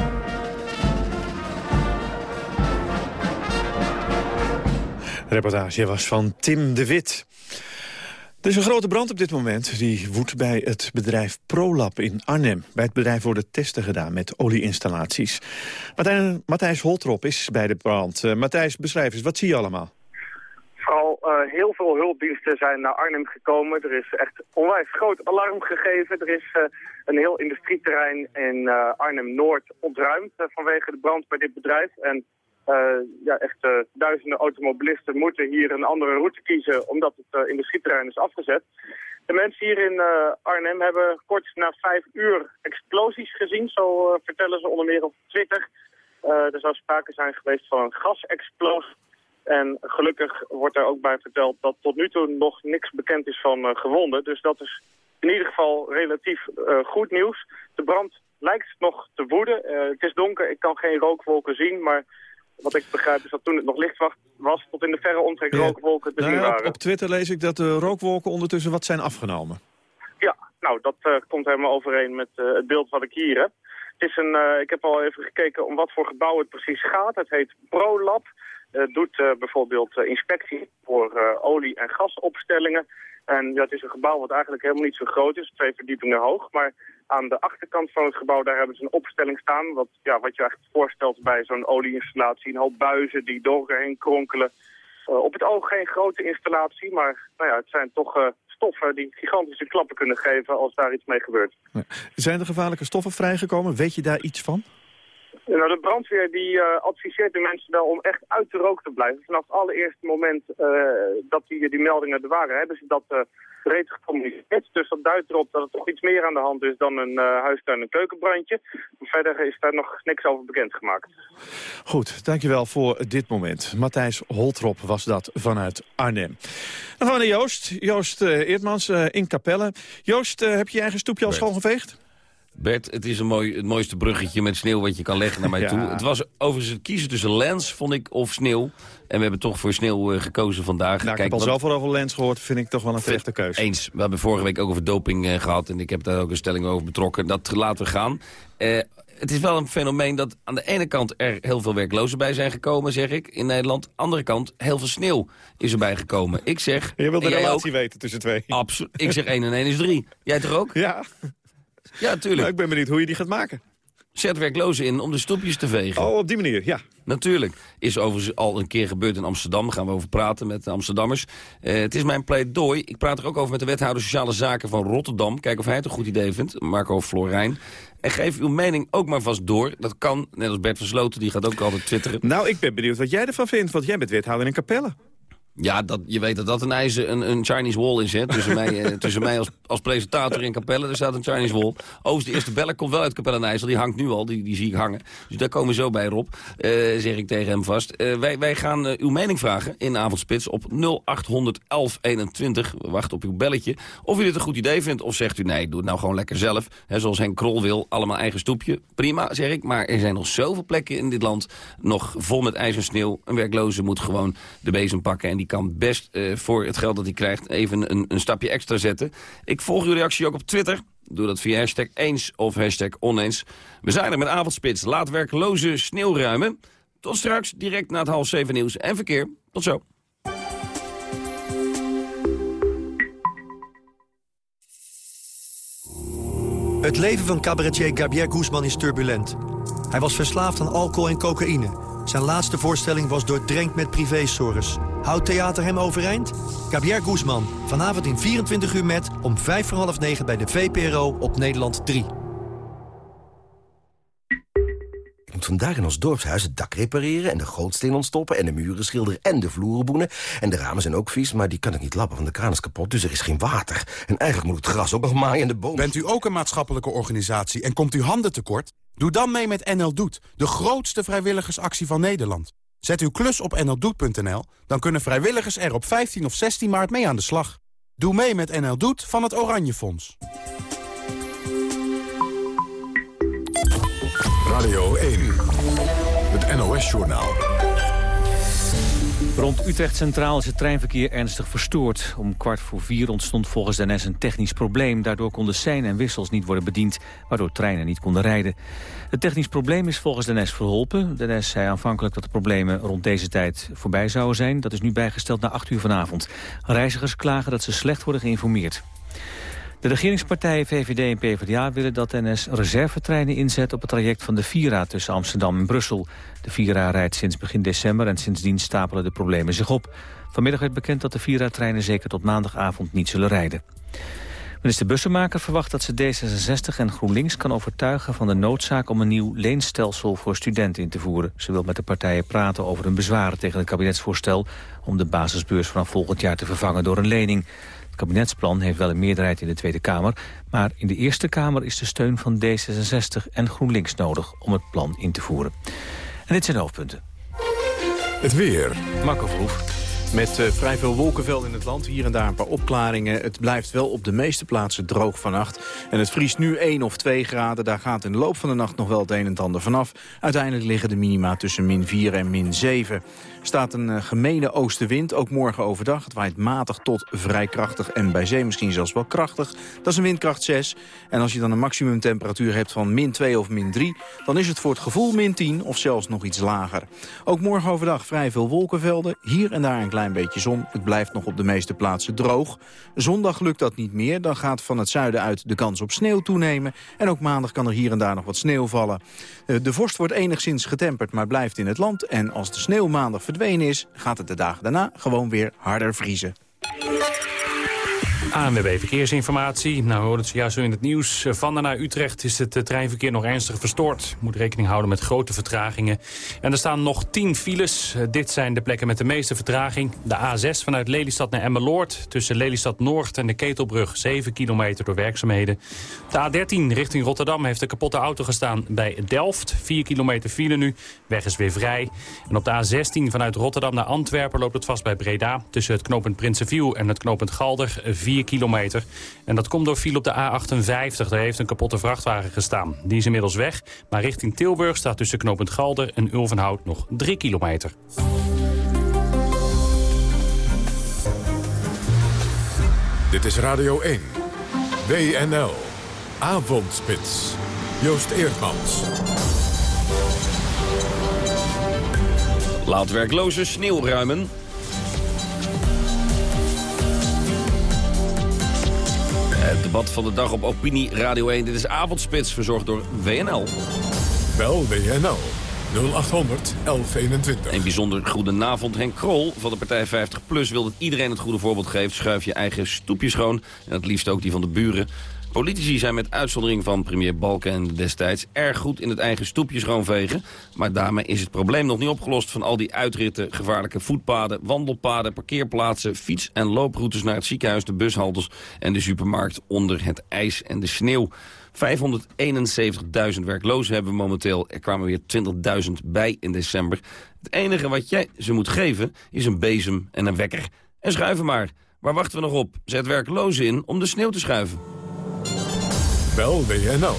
[SPEAKER 5] Reportage was van Tim de Wit. Er is een grote brand op dit moment. Die woedt bij het bedrijf ProLab in Arnhem. Bij het bedrijf worden testen gedaan met olieinstallaties. Matthijs Holtrop is bij de brand. Uh, Matthijs, beschrijf eens, wat zie je allemaal?
[SPEAKER 21] Vooral uh, heel veel hulpdiensten zijn naar Arnhem gekomen. Er is echt onwijs groot alarm gegeven. Er is uh, een heel industrieterrein in Arnhem-Noord ontruimd vanwege de brand bij dit bedrijf. En ja, echt uh, duizenden automobilisten moeten hier een andere route kiezen omdat het uh, industrieterrein is afgezet. De mensen hier in Arnhem hebben kort na vijf uur explosies gezien, zo vertellen ze onder meer op Twitter. er zou sprake zijn geweest van een gasexplosie. En gelukkig wordt er ook bij verteld dat tot nu toe nog niks bekend is van gewonden. Dus dat is in ieder geval relatief goed nieuws. De brand lijkt nog te woeden. het is donker, ik kan geen rookwolken zien, maar wat ik begrijp is dat toen het nog licht was, tot in de verre omtrek rookwolken te
[SPEAKER 5] nou,
[SPEAKER 21] zien waren.
[SPEAKER 5] Op Twitter lees ik dat de rookwolken ondertussen wat zijn afgenomen.
[SPEAKER 21] Ja, nou dat uh, komt helemaal overeen met uh, het beeld wat ik hier heb. Het is een, uh, ik heb al even gekeken om wat voor gebouw het precies gaat. Het heet ProLab. Het doet bijvoorbeeld inspectie voor olie- en gasopstellingen. En het is een gebouw wat eigenlijk helemaal niet zo groot is, twee verdiepingen hoog. Maar aan de achterkant van het gebouw, daar hebben ze een opstelling staan. Wat, ja, wat je eigenlijk voorstelt bij zo'n olieinstallatie. Een hoop buizen die door kronkelen. Uh, op het oog geen grote installatie, maar nou ja, het zijn toch uh, stoffen die gigantische klappen kunnen geven als daar iets mee gebeurt.
[SPEAKER 5] Zijn er gevaarlijke stoffen vrijgekomen? Weet je daar iets van?
[SPEAKER 21] Nou, de brandweer die uh, adviseert de mensen wel om echt uit de rook te blijven. Vanaf het allereerste moment uh, dat die, die meldingen er waren, hebben ze dat uh, breed gecommuniceerd. Dus dat duidt erop dat er toch iets meer aan de hand is dan een huistuin- en keukenbrandje. Maar verder is daar nog niks over bekendgemaakt.
[SPEAKER 5] Goed, dankjewel voor dit moment. Matthijs Holtrop was dat vanuit Arnhem. Dan gaan we naar Joost. Joost Eertmans in Capelle. Joost, heb je je eigen stoepje al schoongeveegd?
[SPEAKER 22] Bert, het is een mooi, het mooiste bruggetje met sneeuw wat je kan leggen naar mij toe. Het was overigens het kiezen tussen lens, vond ik, of sneeuw. En we hebben toch voor sneeuw uh, gekozen vandaag.
[SPEAKER 5] Nou, Kijk, ik heb al wat... zoveel over lens gehoord, vind ik toch wel een terechte keuze.
[SPEAKER 22] Eens. We hebben vorige week ook over doping uh, gehad. En ik heb daar ook een stelling over betrokken. Dat laten we gaan. Uh, het is wel een fenomeen dat aan de ene kant er heel veel werklozen bij zijn gekomen, zeg ik, in Nederland. Andere kant, heel veel sneeuw is erbij gekomen. Ik zeg...
[SPEAKER 5] Je wilt de relatie ook, weten tussen twee.
[SPEAKER 22] Absoluut. Ik zeg 1 en 1 is 3. Jij toch ook?
[SPEAKER 5] Ja.
[SPEAKER 22] Ja, natuurlijk.
[SPEAKER 5] Nou, ik ben benieuwd hoe je die gaat maken.
[SPEAKER 22] Zet werklozen in om de stoepjes te vegen.
[SPEAKER 5] Oh, op die manier, ja.
[SPEAKER 22] Natuurlijk. Is overigens al een keer gebeurd in Amsterdam. Daar gaan we over praten met de Amsterdammers. Uh, het is mijn pleidooi. Ik praat er ook over met de wethouder Sociale Zaken van Rotterdam. Kijk of hij het een goed idee vindt. Marco Florijn. En geef uw mening ook maar vast door. Dat kan, net als Bert van Sloten, die gaat ook altijd twitteren.
[SPEAKER 5] Nou, ik ben benieuwd wat jij ervan vindt. Want jij bent wethouder in Capelle.
[SPEAKER 22] Ja, dat, je weet dat dat een ijzer, een, een Chinese wall is, hè, tussen mij, uh, tussen mij als, als presentator in Capelle. Er staat een Chinese wall. Overigens, de eerste beller komt wel uit Capelle en IJssel. Die hangt nu al, die, die zie ik hangen. Dus daar komen we zo bij, Rob. Eh, zeg ik tegen hem vast. Eh, wij, wij gaan uw mening vragen in Avondspits op 0800 1121. We wachten op uw belletje. Of u dit een goed idee vindt. Of zegt u, nee, doe het nou gewoon lekker zelf. He, zoals Henk Krol wil, allemaal eigen stoepje. Prima, zeg ik. Maar er zijn nog zoveel plekken in dit land nog vol met ijs en sneeuw. Een werkloze moet gewoon de bezem pakken. En kan best uh, voor het geld dat hij krijgt even een, een stapje extra zetten. Ik volg uw reactie ook op Twitter. Doe dat via hashtag eens of hashtag oneens. We zijn er met avondspits. Laat werkloze sneeuw ruimen. Tot straks, direct na het half zeven nieuws en verkeer. Tot zo.
[SPEAKER 23] Het leven van cabaretier Gabriel Guzman is turbulent. Hij was verslaafd aan alcohol en cocaïne. Zijn laatste voorstelling was doordrenkt met privézorgs. Houdt theater hem overeind? Gabriel Guzman, vanavond in 24 uur met... om vijf voor half negen bij de VPRO op Nederland 3.
[SPEAKER 24] Ik moet vandaag in ons dorpshuis het dak repareren... en de gootsteen ontstoppen en de muren schilderen en de vloeren boenen. En de ramen zijn ook vies, maar die kan ik niet lappen, want de kraan is kapot. Dus er is geen water. En eigenlijk moet het gras ook nog maaien en de bomen...
[SPEAKER 25] Bent u ook een maatschappelijke organisatie en komt u handen tekort? Doe dan mee met NL Doet, de grootste vrijwilligersactie van Nederland. Zet uw klus op nldoet.nl, dan kunnen vrijwilligers er op 15 of 16 maart mee aan de slag. Doe mee met NL Doet van het Oranje Fonds.
[SPEAKER 1] Radio 1, het NOS-journaal.
[SPEAKER 2] Rond Utrecht Centraal is het treinverkeer ernstig verstoord. Om kwart voor vier ontstond volgens de NS een technisch probleem. Daardoor konden sein en wissels niet worden bediend, waardoor treinen niet konden rijden. Het technisch probleem is volgens de NS verholpen. De NS zei aanvankelijk dat de problemen rond deze tijd voorbij zouden zijn. Dat is nu bijgesteld naar acht uur vanavond. Reizigers klagen dat ze slecht worden geïnformeerd. De regeringspartijen VVD en PvdA willen dat NS reservetreinen inzet op het traject van de Vira tussen Amsterdam en Brussel. De Vira rijdt sinds begin december en sindsdien stapelen de problemen zich op. Vanmiddag werd bekend dat de Vira-treinen zeker tot maandagavond niet zullen rijden. Minister Bussemaker verwacht dat ze D66 en GroenLinks kan overtuigen van de noodzaak om een nieuw leenstelsel voor studenten in te voeren. Ze wil met de partijen praten over hun bezwaren tegen het kabinetsvoorstel om de basisbeurs vanaf volgend jaar te vervangen door een lening. Het kabinetsplan heeft wel een meerderheid in de Tweede Kamer... maar in de Eerste Kamer is de steun van D66 en GroenLinks nodig om het plan in te voeren. En dit zijn de hoofdpunten.
[SPEAKER 1] Het weer.
[SPEAKER 26] Marco Verhoef. Met uh, vrij veel wolkenvelden in het land, hier en daar een paar opklaringen. Het blijft wel op de meeste plaatsen droog vannacht. En het vriest nu 1 of 2 graden. Daar gaat in de loop van de nacht nog wel het een en ander vanaf. Uiteindelijk liggen de minima tussen min 4 en min 7 staat een uh, gemene oostenwind, ook morgen overdag. Het waait matig tot vrij krachtig en bij zee misschien zelfs wel krachtig. Dat is een windkracht 6. En als je dan een maximumtemperatuur hebt van min 2 of min 3... dan is het voor het gevoel min 10 of zelfs nog iets lager. Ook morgen overdag vrij veel wolkenvelden. Hier en daar een klein beetje zon. Het blijft nog op de meeste plaatsen droog. Zondag lukt dat niet meer. Dan gaat van het zuiden uit de kans op sneeuw toenemen. En ook maandag kan er hier en daar nog wat sneeuw vallen. Uh, de vorst wordt enigszins getemperd, maar blijft in het land. En als de sneeuw maandag verdwenen is, gaat het de dagen daarna gewoon weer harder vriezen.
[SPEAKER 3] ANWB Verkeersinformatie. Nou, we hoorden het zojuist zo in het nieuws. Van naar Utrecht is het treinverkeer nog ernstig verstoord. Moet rekening houden met grote vertragingen. En er staan nog 10 files. Dit zijn de plekken met de meeste vertraging. De A6 vanuit Lelystad naar Emmeloord. Tussen Lelystad Noord en de Ketelbrug. 7 kilometer door werkzaamheden. De A13 richting Rotterdam heeft een kapotte auto gestaan bij Delft. 4 kilometer file nu. Weg is weer vrij. En op de A16 vanuit Rotterdam naar Antwerpen loopt het vast bij Breda. Tussen het knooppunt Prinsenviel en het knooppunt Galder. 4 kilometer. En dat komt door file op de A58. Daar heeft een kapotte vrachtwagen gestaan. Die is inmiddels weg. Maar richting Tilburg staat tussen knooppunt Galder en Ulvenhout nog 3 kilometer.
[SPEAKER 1] Dit is Radio 1. WNL. Avondspits. Joost Eerdmans.
[SPEAKER 22] Laat werklozen sneeuw ruimen. Het debat van de dag op Opinie Radio 1. Dit is Avondspits, verzorgd door WNL.
[SPEAKER 1] Bel WNL 0800 1121.
[SPEAKER 22] Een bijzonder goedenavond. Henk Krol van de partij 50PLUS wil dat iedereen het goede voorbeeld geeft. Schuif je eigen stoepje schoon. En het liefst ook die van de buren. Politici zijn met uitzondering van premier Balken destijds... erg goed in het eigen stoepje schoonvegen. Maar daarmee is het probleem nog niet opgelost... van al die uitritten, gevaarlijke voetpaden, wandelpaden... parkeerplaatsen, fiets- en looproutes naar het ziekenhuis... de bushaltes en de supermarkt onder het ijs en de sneeuw. 571.000 werklozen hebben we momenteel. Er kwamen weer 20.000 bij in december. Het enige wat jij ze moet geven is een bezem en een wekker. En schuiven maar. Waar wachten we nog op? Zet werklozen in om de sneeuw te schuiven.
[SPEAKER 1] Bel WNL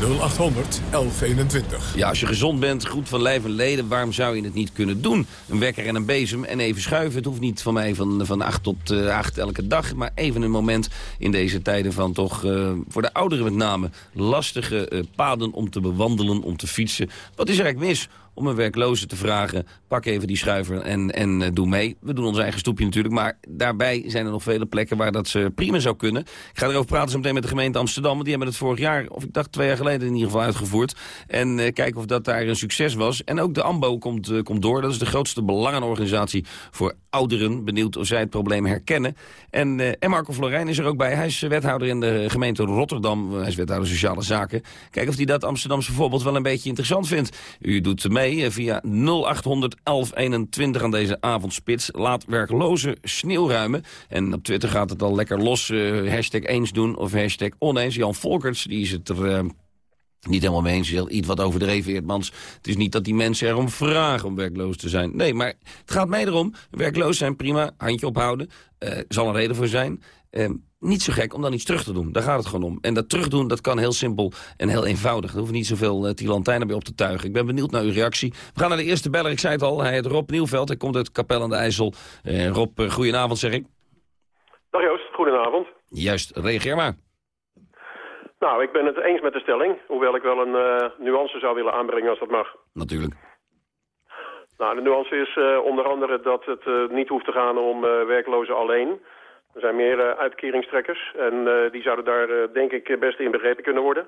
[SPEAKER 1] 0800 1121.
[SPEAKER 22] Ja, als je gezond bent, goed van lijf en leden, waarom zou je het niet kunnen doen? Een wekker en een bezem en even schuiven. Het hoeft niet van mij van, van 8 tot uh, 8 elke dag, maar even een moment in deze tijden van toch, uh, voor de ouderen met name, lastige uh, paden om te bewandelen, om te fietsen. Wat is er eigenlijk mis? Om een werkloze te vragen... pak even die schuiver en, en uh, doe mee. We doen ons eigen stoepje natuurlijk, maar daarbij zijn er nog vele plekken... waar dat ze prima zou kunnen. Ik ga erover praten zo meteen met de gemeente Amsterdam... want die hebben het vorig jaar, of ik dacht twee jaar geleden in ieder geval uitgevoerd. En uh, kijken of dat daar een succes was. En ook de AMBO komt, uh, komt door. Dat is de grootste belangenorganisatie voor ouderen. Benieuwd of zij het probleem herkennen. En, en Marco Florijn is er ook bij. Hij is wethouder in de gemeente Rotterdam. Hij is wethouder Sociale Zaken. Kijken of hij dat Amsterdamse voorbeeld wel een beetje interessant vindt. U doet mee via 0800 1121 aan deze avondspits. Laat werklozen sneeuwruimen. En op Twitter gaat het al lekker los. Uh, hashtag eens doen of hashtag oneens. Jan Volkerts die is het er... Uh, niet helemaal mee eens. Iets wat overdreven, Eertmans. Het is niet dat die mensen erom vragen om werkloos te zijn. Nee, maar het gaat mij erom. Werkloos zijn, prima. Handje ophouden. Uh, zal een reden voor zijn. Uh, niet zo gek om dan iets terug te doen. Daar gaat het gewoon om. En dat terugdoen, dat kan heel simpel en heel eenvoudig. Er hoeft niet zoveel uh, tilantijnen bij op te tuigen. Ik ben benieuwd naar uw reactie. We gaan naar de eerste beller. Ik zei het al, hij heet Rob Nieuwveld. Hij komt uit Kapel aan de IJssel. Uh, Rob, uh, goedenavond zeg ik.
[SPEAKER 27] Dag Joost, goedenavond.
[SPEAKER 22] Juist, reageer maar.
[SPEAKER 27] Nou, ik ben het eens met de stelling. Hoewel ik wel een nuance zou willen aanbrengen als dat mag.
[SPEAKER 22] Natuurlijk.
[SPEAKER 27] Nou, de nuance is onder andere dat het niet hoeft te gaan om werklozen alleen. Er zijn meer uh, uitkeringstrekkers en uh, die zouden daar uh, denk ik best in begrepen kunnen worden.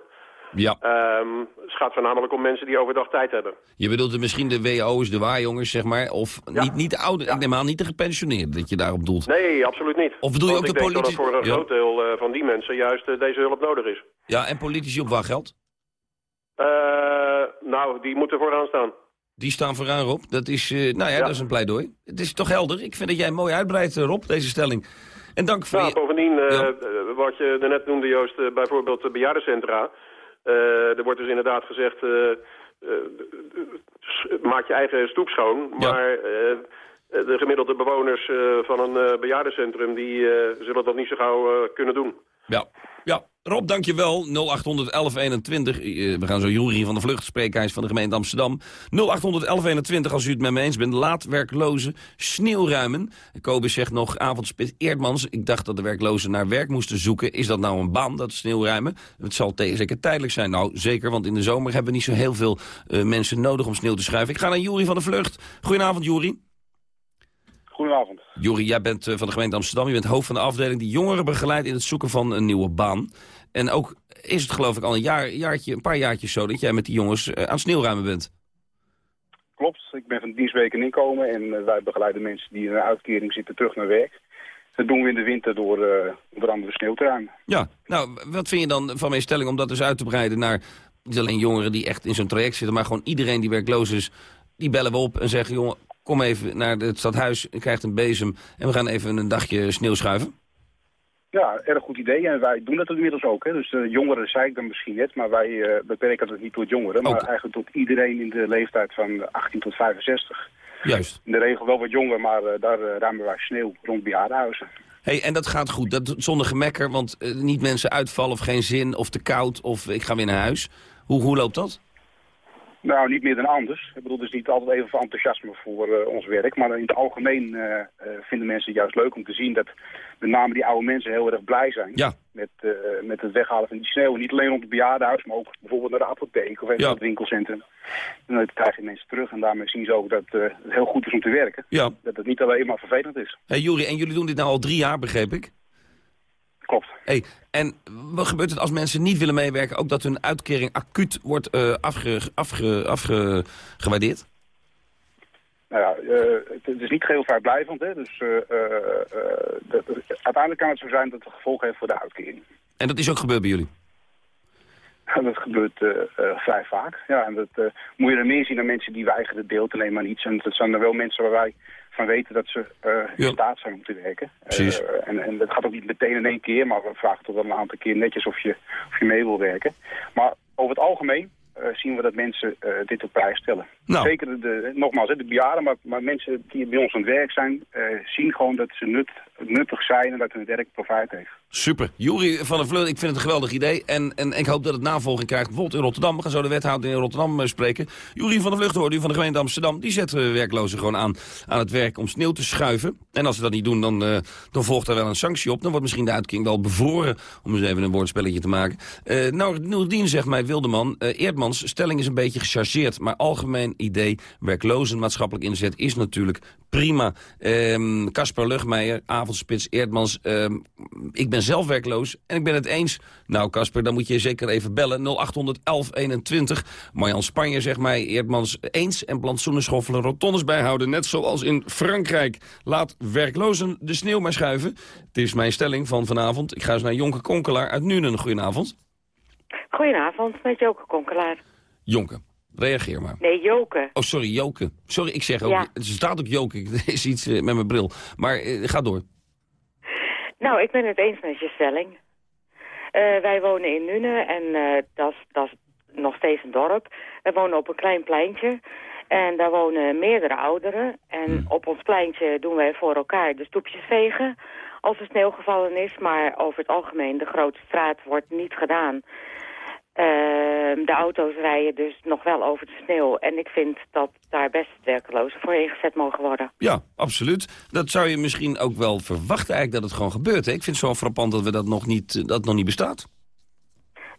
[SPEAKER 22] Ja.
[SPEAKER 27] Um, het gaat voornamelijk om mensen die overdag tijd hebben.
[SPEAKER 22] Je bedoelt misschien de WO's, de waarjongens, zeg maar, of ja. niet, niet de oude, ja. ik neem aan niet de gepensioneerden dat je daarop doelt.
[SPEAKER 27] Nee, absoluut niet.
[SPEAKER 22] Of bedoel je ook de politici?
[SPEAKER 27] Ik denk dat voor een ja. groot deel uh, van die mensen juist uh, deze hulp nodig is.
[SPEAKER 22] Ja, en politici op wachtgeld?
[SPEAKER 27] Uh, nou, die moeten vooraan staan.
[SPEAKER 22] Die staan vooraan, Rob. Dat is, nou ja, ja, dat is een pleidooi. Het is toch helder? Ik vind dat jij mooi uitbreidt, Rob, deze stelling. En dank voor
[SPEAKER 27] ja,
[SPEAKER 22] je...
[SPEAKER 27] bovendien, uh, ja. wat je net noemde, Joost, uh, bijvoorbeeld de bejaardencentra. Er wordt dus inderdaad gezegd, maak je eigen stoep schoon. Maar ja. de gemiddelde bewoners van een bejaardencentrum, die zullen dat niet zo gauw kunnen doen.
[SPEAKER 22] Ja, ja. Rob, dankjewel. 081121. Uh, we gaan zo Jury van de Vlucht spreken. Hij is van de gemeente Amsterdam. 081121 als u het met me eens bent. Laat werklozen sneeuwruimen. Kobus zegt nog, avondspit Eerdmans. Ik dacht dat de werklozen naar werk moesten zoeken. Is dat nou een baan, dat sneeuwruimen? Het zal zeker tijdelijk zijn. Nou, zeker, want in de zomer hebben we niet zo heel veel uh, mensen nodig om sneeuw te schuiven. Ik ga naar Jury van de Vlucht. Goedenavond, Jury.
[SPEAKER 9] Goedenavond.
[SPEAKER 22] Jori, jij bent uh, van de gemeente Amsterdam. Je bent hoofd van de afdeling die jongeren begeleidt in het zoeken van een nieuwe baan. En ook is het geloof ik al een, jaar, jaartje, een paar jaartjes zo dat jij met die jongens uh, aan sneeuwruimen bent.
[SPEAKER 9] Klopt. Ik ben van de dienstweek en inkomen en uh, wij begeleiden mensen die in een uitkering zitten terug naar werk. Dat doen we in de winter door onder andere sneeuw te ruimen.
[SPEAKER 22] Ja, nou, wat vind je dan van mijn stelling om dat dus uit te breiden naar niet alleen jongeren die echt in zo'n traject zitten, maar gewoon iedereen die werkloos is, die bellen we op en zeggen, jongen, kom even naar het stadhuis, je krijgt een bezem en we gaan even een dagje sneeuw schuiven?
[SPEAKER 9] Ja, erg goed idee. En wij doen dat inmiddels ook. Hè. Dus de jongeren zei ik dan misschien net, maar wij uh, beperken het niet tot jongeren. Maar eigenlijk tot iedereen in de leeftijd van 18 tot 65.
[SPEAKER 22] Juist.
[SPEAKER 9] In de regel wel wat jonger, maar uh, daar uh, ruimen wij sneeuw rond bejaardenhuizen.
[SPEAKER 22] Hey, en dat gaat goed, dat, zonder gemekker, want niet mensen uitvallen of geen zin of te koud of ik ga weer naar huis. Hoe, hoe loopt dat?
[SPEAKER 9] Nou, niet meer dan anders. Ik bedoel, dus niet altijd even enthousiasme voor uh, ons werk. Maar in het algemeen uh, uh, vinden mensen het juist leuk om te zien dat met name die oude mensen heel erg blij zijn.
[SPEAKER 22] Ja.
[SPEAKER 9] Met, met het weghalen van die sneeuw. Niet alleen rond het bejaardenhuis, maar ook bijvoorbeeld naar de apotheek of even ja. naar het winkelcentrum. En dan krijg je mensen terug en daarmee zien ze ook dat het heel goed is om te werken.
[SPEAKER 22] Ja.
[SPEAKER 9] Dat het niet alleen maar vervelend is.
[SPEAKER 22] Hey, Juri, en jullie doen dit nou al drie jaar, begreep ik?
[SPEAKER 9] Klopt.
[SPEAKER 22] Hey, en wat gebeurt het als mensen niet willen meewerken... ook dat hun uitkering acuut wordt uh, afge, afge, afge?
[SPEAKER 9] Nou ja, uh, het is niet geheel vrijblijvend. Hè? Dus uh, dat, uiteindelijk kan het zo zijn dat het gevolg heeft voor de uitkering.
[SPEAKER 22] En dat is ook gebeurd bij jullie?
[SPEAKER 28] dat gebeurt uh, uh, vrij vaak. Ja, en dat uh, moet je er meer zien dan mensen die weigeren deel te nemen aan iets. En dat zijn er wel mensen waar wij van weten dat ze in staat zijn om te werken.
[SPEAKER 22] Precies.
[SPEAKER 28] en, en dat gaat ook niet meteen in één keer, maar we vragen toch wel een aantal keer netjes of je, of je mee wil werken. Maar over het algemeen zien we dat mensen dit op prijs stellen.
[SPEAKER 22] Nou.
[SPEAKER 28] Zeker, de, de, nogmaals, de bejaarden, maar, maar mensen die bij ons aan het werk zijn... zien gewoon dat ze nut, nuttig zijn en dat hun werk profijt heeft.
[SPEAKER 22] Super. Jury van der Vleut, ik vind het een geweldig idee. En, en ik hoop dat het navolging krijgt, bijvoorbeeld in Rotterdam. We gaan zo de wethouder in Rotterdam uh, spreken. Jury van der Vlucht hoort u van de gemeente Amsterdam. Die zet uh, werklozen gewoon aan, aan het werk om sneeuw te schuiven. En als ze dat niet doen, dan, uh, dan volgt er wel een sanctie op. Dan wordt misschien de uitkering wel bevroren, om eens even een woordspelletje te maken. nou, Noordien zegt mij, Wildeman, Eerdmans, stelling is een beetje gechargeerd. Maar algemeen idee, werklozen maatschappelijk inzet is natuurlijk prima. Casper Lugmeijer, avondspits, Eerdmans, ik ben zelf werkloos en ik ben het eens. Nou, Casper, dan moet je zeker even bellen. 081121. Marjan Spanje zegt mij, Eerdmans eens en plantsoenen schoffelen rotondes bijhouden. Net zoals in Frankrijk. Laat werklozen de sneeuw maar schuiven. Het is mijn stelling van vanavond. Ik ga eens naar Jonke Konkelaar uit Nuenen. Goedenavond.
[SPEAKER 29] Goedenavond, met Joke Konkelaar.
[SPEAKER 22] Jonke. Reageer maar.
[SPEAKER 29] Nee, Joke.
[SPEAKER 22] Oh, sorry, Joke. Sorry, ik zeg ook...
[SPEAKER 29] Ja.
[SPEAKER 22] Er staat ook Joke. Er is iets uh, met mijn bril. Maar uh, ga door.
[SPEAKER 29] Nou, ik ben het eens met je stelling. Uh, wij wonen in Nuenen en dat is nog steeds een dorp. We wonen op een klein pleintje en daar wonen meerdere ouderen. En
[SPEAKER 22] Hmm.
[SPEAKER 29] op ons pleintje doen wij voor elkaar de stoepjes vegen als er sneeuw gevallen is. Maar over het algemeen, de grote straat wordt niet gedaan. Uh, de auto's rijden dus nog wel over de sneeuw. En ik vind dat daar best werkelozen voor ingezet mogen worden.
[SPEAKER 22] Ja, absoluut. Dat zou je misschien ook wel verwachten eigenlijk dat het gewoon gebeurt. Hè? Ik vind het zo frappant dat, we dat, nog niet, dat het nog niet bestaat.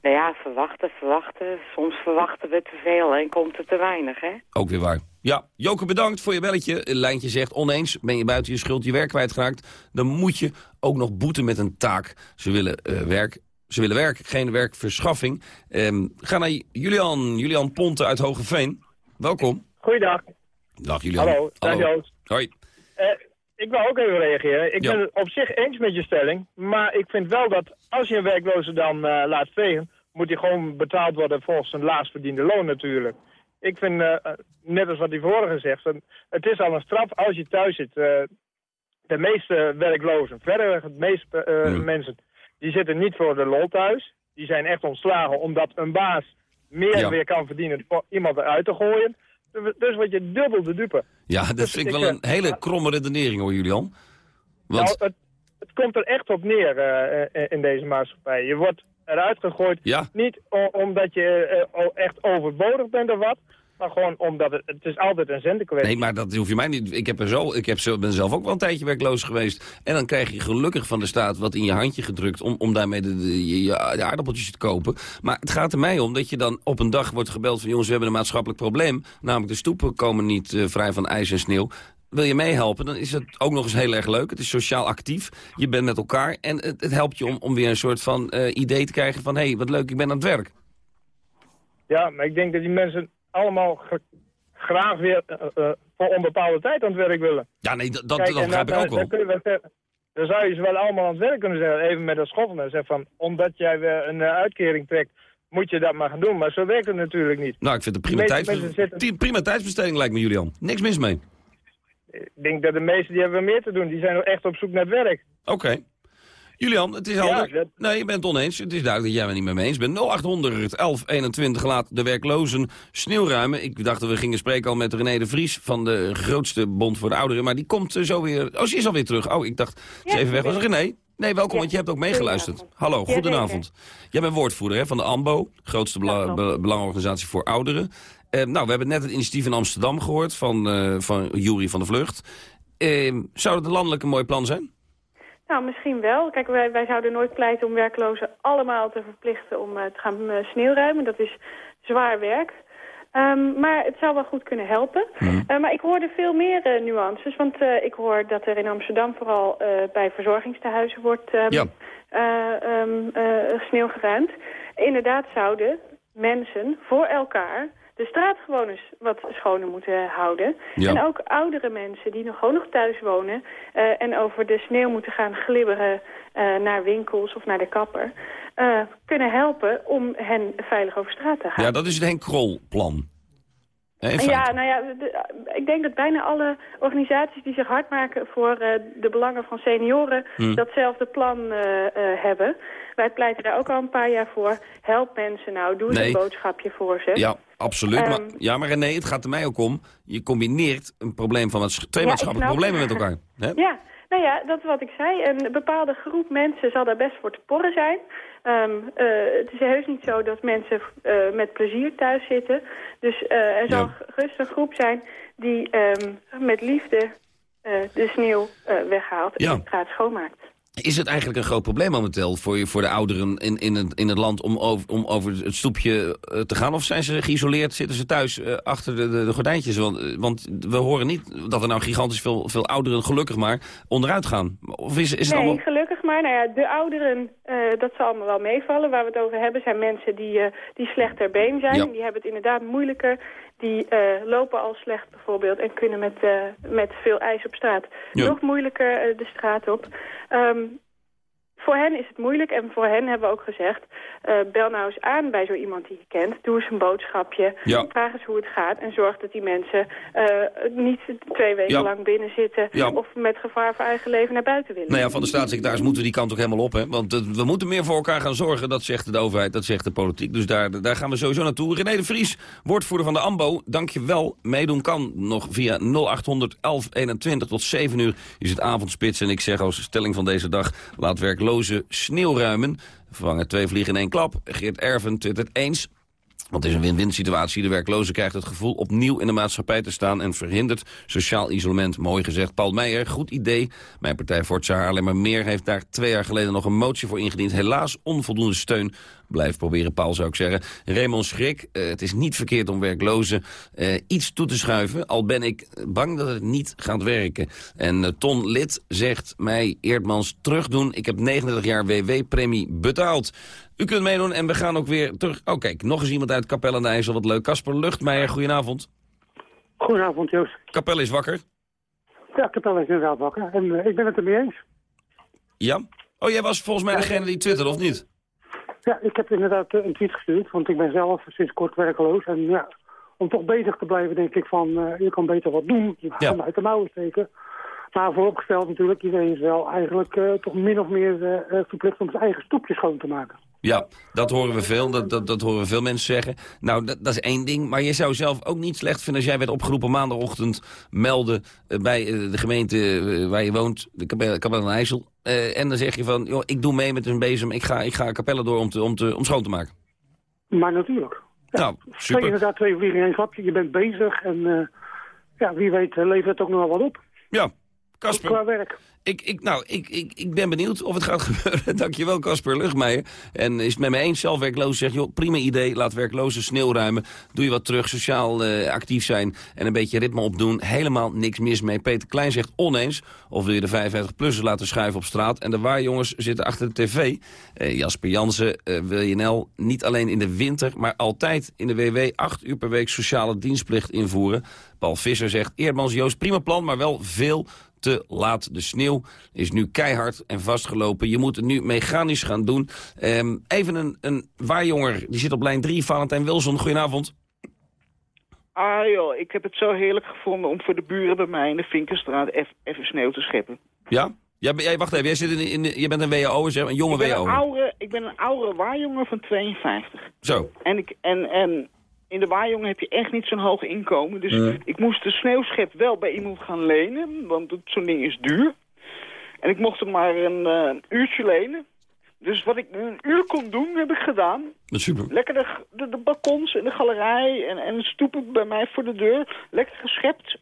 [SPEAKER 29] Nou ja, verwachten, verwachten. Soms verwachten we te veel en komt er te weinig, hè?
[SPEAKER 22] Ook weer waar. Ja, Joke, bedankt voor je belletje. Lijntje zegt oneens, ben je buiten je schuld je werk kwijtgeraakt... dan moet je ook nog boeten met een taak. Ze willen uh, werk ze willen werk, geen werkverschaffing. Um, ga naar Julian, Julian Ponte uit Hogeveen. Welkom.
[SPEAKER 30] Goeiedag.
[SPEAKER 22] Dag Julian.
[SPEAKER 30] Hallo, dag Joost.
[SPEAKER 22] Hoi.
[SPEAKER 30] Uh, ik wil ook even reageren. Ik
[SPEAKER 22] ja.
[SPEAKER 30] ben het op zich eens met je stelling. Maar ik vind wel dat als je een werkloze dan uh, laat vegen... moet hij gewoon betaald worden volgens zijn laatst verdiende loon natuurlijk. Ik vind, uh, net als wat die vorige zegt... het is al een straf als je thuis zit. de meeste werklozen, verder het meeste
[SPEAKER 22] Hmm.
[SPEAKER 30] mensen die zitten niet voor de lol thuis. Die zijn echt ontslagen omdat een baas meer
[SPEAKER 22] Ja.
[SPEAKER 30] weer kan verdienen voor iemand eruit te gooien. Dus word je dubbel de dupe.
[SPEAKER 22] Ja, dat
[SPEAKER 30] Dus
[SPEAKER 22] vind ik wel een
[SPEAKER 30] eh,
[SPEAKER 22] hele kromme redenering hoor, Julian. Want,
[SPEAKER 30] Nou, het, het komt er echt op neer uh, in deze maatschappij. Je wordt eruit gegooid,
[SPEAKER 22] Ja.
[SPEAKER 30] niet omdat je uh, echt overbodig bent of wat... maar gewoon omdat het, het is altijd een zendenkwestie.
[SPEAKER 22] nee, maar dat hoef je mij niet... Ik, heb er zo, ik heb zo, ben zelf ook wel een tijdje werkloos geweest. En dan krijg je gelukkig van de staat wat in je handje gedrukt... om, om daarmee de, de, je, de aardappeltjes te kopen. Maar het gaat er mij om dat je dan op een dag wordt gebeld van... jongens, we hebben een maatschappelijk probleem. Namelijk de stoepen komen niet uh, vrij van ijs en sneeuw. Wil je meehelpen, dan is het ook nog eens heel erg leuk. Het is sociaal actief. Je bent met elkaar. En het, het helpt je om, om weer een soort van uh, idee te krijgen van... hé, hey, wat leuk, ik ben aan het werk.
[SPEAKER 30] Ja, maar ik denk dat die mensen allemaal graag weer uh, voor onbepaalde tijd aan het werk willen.
[SPEAKER 22] Ja, nee, dat, dat begrijp ik ook wel.
[SPEAKER 30] Dan, kunnen we, dan zou je ze wel allemaal aan het werk kunnen zeggen, even met een schoffelen. Zeg van, omdat jij weer een uh, uitkering trekt, moet je dat maar gaan doen. Maar zo werkt het natuurlijk niet.
[SPEAKER 22] Nou, ik vind het prima, tijdsbesteding, zitten... prima tijdsbesteding lijkt me, Julian. Niks mis mee.
[SPEAKER 30] Ik denk dat de meesten die hebben meer te doen. Die zijn echt op zoek naar werk.
[SPEAKER 22] Oké. Okay. Julian, het is al. Ja, dat... Nee, je bent het oneens. Het is duidelijk dat jij het niet met me eens bent. 0800 1121 laat de werklozen sneeuwruimen. Ik dacht dat we gingen spreken al met René de Vries van de grootste bond voor de ouderen. Maar die komt zo weer. Oh, ze is alweer terug. Oh, ik dacht. Ja, even weg was René. Nee, welkom, ja. want je hebt ook meegeluisterd. Hallo, goedenavond. Jij bent woordvoerder hè, van de AMBO, grootste bela be belangenorganisatie voor ouderen. Uh, nou, we hebben net het initiatief in Amsterdam gehoord van, uh, van Jury van de Vlucht. Zou een landelijk een mooi plan zijn?
[SPEAKER 31] Nou, misschien wel. Kijk, wij, wij zouden nooit pleiten om werklozen allemaal te verplichten om uh, te gaan uh, sneeuwruimen. Dat is zwaar werk. Um, maar het zou wel goed kunnen helpen. Mm. Uh, maar ik hoorde veel meer nuances. Want ik hoor dat er in Amsterdam vooral bij verzorgingstehuizen wordt um,
[SPEAKER 22] ja.
[SPEAKER 31] um, sneeuw geruimd. Inderdaad zouden mensen voor elkaar de straat gewoon eens wat schoner moeten houden.
[SPEAKER 22] Ja.
[SPEAKER 31] En ook oudere mensen die nog gewoon nog thuis wonen... Uh, en over de sneeuw moeten gaan glibberen uh, naar winkels of naar de kapper. eh, kunnen helpen om hen veilig over straat te gaan.
[SPEAKER 22] Ja, dat is het Henk Krol-plan.
[SPEAKER 31] Ja, nou ja, de- ik denk dat bijna alle organisaties die zich hard maken voor eh, de belangen van senioren
[SPEAKER 22] Hmm.
[SPEAKER 31] datzelfde plan eh, eh, hebben. Wij pleiten daar ook al een paar jaar voor. Help mensen nou, doe
[SPEAKER 22] Nee.
[SPEAKER 31] een boodschapje voor ze.
[SPEAKER 22] Ja, absoluut. maar,
[SPEAKER 31] Ehm,
[SPEAKER 22] ja, maar René, het gaat er mij ook om. Je combineert een probleem van twee
[SPEAKER 31] Ja,
[SPEAKER 22] maatschappelijke problemen met elkaar. Hè?
[SPEAKER 31] Ja, nou ja, dat is wat ik zei. Een bepaalde groep mensen zal daar best voor te porren zijn. Ehm, eh, het is heus niet zo dat mensen eh, met plezier thuis zitten. Dus eh, er zal gerust een groep zijn die ehm, met liefde de sneeuw weghaalt en
[SPEAKER 22] Ja.
[SPEAKER 31] de straat schoonmaakt.
[SPEAKER 22] Is het eigenlijk een groot probleem momenteel voor, je- voor de ouderen in, in, het, in het land om over, om over het stoepje te gaan? Of zijn ze geïsoleerd, zitten ze thuis achter de, de, de gordijntjes? Want, want we horen niet dat er nou gigantisch veel, veel ouderen, gelukkig maar, onderuit gaan. Of is, is het
[SPEAKER 31] nee,
[SPEAKER 22] allemaal...
[SPEAKER 31] gelukkig maar. Nou ja, de ouderen, eh, dat zal allemaal wel meevallen. Waar we het over hebben zijn mensen die, eh, die slecht ter been zijn.
[SPEAKER 22] Ja.
[SPEAKER 31] Die hebben het inderdaad moeilijker. Die eh, lopen al slecht bijvoorbeeld en kunnen met, met veel ijs op straat
[SPEAKER 22] Ja.
[SPEAKER 31] nog moeilijker de straat op. Ehm, voor hen is het moeilijk en voor hen hebben we ook gezegd... eh, bel nou eens aan bij zo iemand die je kent. Doe eens een boodschapje.
[SPEAKER 22] Ja.
[SPEAKER 31] Vraag eens hoe het gaat. En zorg dat die mensen eh, niet twee weken
[SPEAKER 22] Ja.
[SPEAKER 31] lang binnen zitten...
[SPEAKER 22] Ja.
[SPEAKER 31] of met gevaar voor eigen leven naar buiten willen.
[SPEAKER 22] Nou ja, van de staatssecretaris moeten we die kant ook helemaal op. Hè? Want eh, we moeten meer voor elkaar gaan zorgen, dat zegt de overheid, dat zegt de politiek. Dus daar, daar gaan we sowieso naartoe. René de Vries, woordvoerder van de AMBO, dank je wel. Meedoen kan nog via 0800 1121 tot 7 uur is het avondspits. En ik zeg als stelling van deze dag, laat werklozen sneeuw ruimen. Vervangen twee vliegen in één klap. Geert Erven twittert eens. Want het is een win-win situatie. De werkloze krijgt het gevoel opnieuw in de maatschappij te staan... en verhindert sociaal isolement. Mooi gezegd. Paul Meijer, goed idee. Mijn partij Forza Haarlemmer Meer heeft daar twee jaar geleden nog een motie voor ingediend. Helaas onvoldoende steun. Blijf proberen, Paul, zou ik zeggen. Raymond Schrik, eh, het is niet verkeerd om werklozen eh, iets toe te schuiven... al ben ik bang dat het niet gaat werken. En eh, Ton Lid zegt mij Eerdmans terugdoen. Ik heb 39 jaar WW-premie betaald. U kunt meedoen en we gaan ook weer terug. Oh kijk, nog eens iemand uit Kapel aan de IJssel. Wat leuk. Casper Luchtmeijer, goedenavond.
[SPEAKER 32] Goedenavond, Joost.
[SPEAKER 22] Kapel is wakker.
[SPEAKER 32] Ja, Kapel is inderdaad wakker. En eh, ik ben het ermee eens.
[SPEAKER 22] Ja? Oh, jij was volgens mij degene die twitterde, of niet?
[SPEAKER 32] Ja, ik heb inderdaad eh, een tweet gestuurd, want ik ben zelf sinds kort werkeloos. En ja, om toch bezig te blijven denk ik van, eh, je kan beter wat doen. Je
[SPEAKER 22] Ja.
[SPEAKER 32] uit de mouwen steken. Maar vooropgesteld natuurlijk, iedereen is wel eigenlijk toch min of meer eh, verplicht om zijn eigen stoepje schoon te maken.
[SPEAKER 22] Ja, dat horen we veel. Dat, dat, dat horen veel mensen zeggen. Nou, dat, dat is één ding. Maar je zou zelf ook niet slecht vinden als jij werd opgeroepen maandagochtend melden eh, bij eh, de gemeente eh, waar je woont, de Kapelle, aan IJssel. En dan zeg je van, joh, ik doe mee met een bezem, ik ga, ik ga Capelle door om, te, om, te, om schoon te maken.
[SPEAKER 32] Maar natuurlijk.
[SPEAKER 22] Nou,
[SPEAKER 32] Twee,
[SPEAKER 22] super.
[SPEAKER 32] inderdaad twee vliegen in één klapje. Je bent bezig en ja, wie weet levert het ook nog wel wat op.
[SPEAKER 22] Ja, Casper.
[SPEAKER 32] Qua werk.
[SPEAKER 22] Ik, ik, nou, ik, ik, ik ben benieuwd of het gaat gebeuren. Dankjewel, Casper Luchtmeijer. En is het met me eens, zelf werkloos, zeg joh, prima idee. Laat werklozen sneeuw ruimen. Doe je wat terug, sociaal eh, actief zijn en een beetje ritme opdoen. Helemaal niks mis mee. Peter Klein zegt oneens. Of wil je de 55-plussers laten schuiven op straat. En de waarjongens zitten achter de tv. Eh, Jasper Jansen, eh WNL, niet alleen in de winter, maar altijd in de WW acht uur per week sociale dienstplicht invoeren. Paul Visser zegt, Eerdmans Joost, prima plan, maar wel veel te laat. De sneeuw is nu keihard en vastgelopen. Je moet het nu mechanisch gaan doen. Ehm, even een, een waarjonger, die zit op lijn 3, Valentijn Wilson. Goedenavond.
[SPEAKER 33] Ah joh, ik heb het zo heerlijk gevonden om voor de buren bij mij in de Vinkenstraat even sneeuw te scheppen.
[SPEAKER 22] Ja? Jij, wacht even, jij zit in, in, je bent een WO, zeg, een jonge
[SPEAKER 33] ik, ben een
[SPEAKER 22] WO.
[SPEAKER 33] ik ben een oude waarjonger van 52.
[SPEAKER 22] Zo.
[SPEAKER 33] En, ik, en, en in de waarjongen heb je echt niet zo'n hoog inkomen. Dus ik moest de sneeuwschep wel bij iemand gaan lenen, want zo'n ding is duur. En ik mocht hem maar een eh, uurtje lenen. Dus wat ik een uur kon doen, heb ik gedaan.
[SPEAKER 22] Super.
[SPEAKER 33] Lekker de, de, de balkons en de galerij en, en de stoepen bij mij voor de deur. Lekker geschept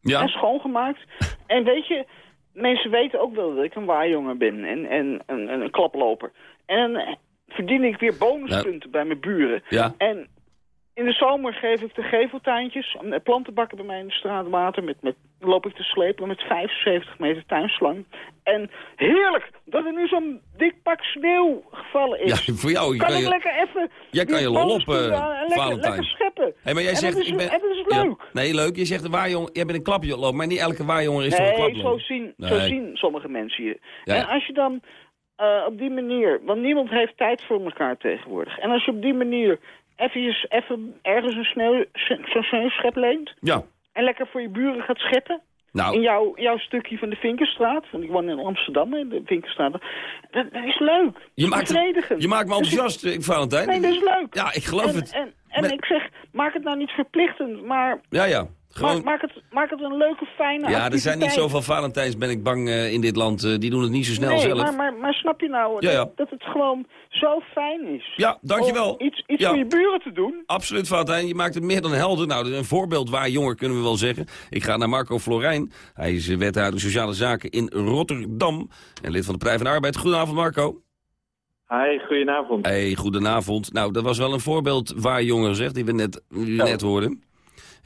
[SPEAKER 22] Ja.
[SPEAKER 33] en schoongemaakt. En weet je, mensen weten ook wel dat ik een waarjongen ben en, en, en, en een klaploper. En dan verdien ik weer bonuspunten bij mijn buren.
[SPEAKER 22] Ja.
[SPEAKER 33] En in de zomer geef ik de geveltuintjes, en plantenbakken bij mij in de straat water. Met, met, loop ik te slepen met 75 meter tuinslang. En heerlijk dat er nu zo'n dik pak sneeuw gevallen is.
[SPEAKER 22] Ja, voor jou.
[SPEAKER 33] kan
[SPEAKER 22] kan
[SPEAKER 33] ik
[SPEAKER 22] je-
[SPEAKER 33] lekker even...
[SPEAKER 22] Jij kan je lol op,
[SPEAKER 33] en lekker, scheppen.
[SPEAKER 22] Hey, maar jij
[SPEAKER 33] en
[SPEAKER 22] zegt,
[SPEAKER 33] dat is,
[SPEAKER 22] ik ben...
[SPEAKER 33] en dat is
[SPEAKER 22] Ja.
[SPEAKER 33] leuk.
[SPEAKER 22] Nee, leuk. Je zegt een waarjonger, jij bent een klapje lopen, maar niet elke waarjonger is toch een
[SPEAKER 33] Nee,
[SPEAKER 22] klaploper.
[SPEAKER 33] zo zien, zo
[SPEAKER 22] Nee.
[SPEAKER 33] zien sommige mensen je.
[SPEAKER 22] Ja.
[SPEAKER 33] En als je dan eh, op die manier... Want niemand heeft tijd voor elkaar tegenwoordig. En als je op die manier even ergens een sneeuw, zo'n sneeuwschep leent...
[SPEAKER 22] Ja.
[SPEAKER 33] en lekker voor je buren gaat scheppen...
[SPEAKER 22] Nou.
[SPEAKER 33] In jouw, jouw stukje van de Vinkerstraat, want ik woon in Amsterdam, in de Vinkerstraat. Dat, dat is leuk.
[SPEAKER 22] Je maakt,
[SPEAKER 33] Bevredigend.
[SPEAKER 22] je maakt me enthousiast, eh, Valentijn.
[SPEAKER 33] Nee, dat is leuk.
[SPEAKER 22] Ja, ik geloof
[SPEAKER 33] en,
[SPEAKER 22] het.
[SPEAKER 33] En, en ik zeg, maak het nou niet verplichtend, maar
[SPEAKER 22] Ja, ja. Gewoon...
[SPEAKER 33] maak, maak, het, maak het een leuke, fijne
[SPEAKER 22] Ja, er zijn niet zoveel Valentijns, ben ik bang, eh, in dit land. Eh, die doen het niet zo snel
[SPEAKER 33] nee,
[SPEAKER 22] zelf.
[SPEAKER 33] Maar, maar, maar snap je nou
[SPEAKER 22] Ja, ja.
[SPEAKER 33] Dat, het gewoon zo fijn is?
[SPEAKER 22] Ja, dankjewel.
[SPEAKER 33] Om iets iets
[SPEAKER 22] Ja.
[SPEAKER 33] voor je buren te doen?
[SPEAKER 22] Absoluut, Valentijn. Je maakt het meer dan helder. Nou, een voorbeeld waar jonger kunnen we wel zeggen. Ik ga naar Marco Florijn. Hij is eh, wethouder Sociale Zaken in Rotterdam. En lid van de Partij van de Arbeid. Goedenavond, Marco.
[SPEAKER 34] Hi, goedenavond.
[SPEAKER 22] Hey, goedenavond. Nou, dat was wel een voorbeeld waar jonger zegt, die we net, die we net hoorden.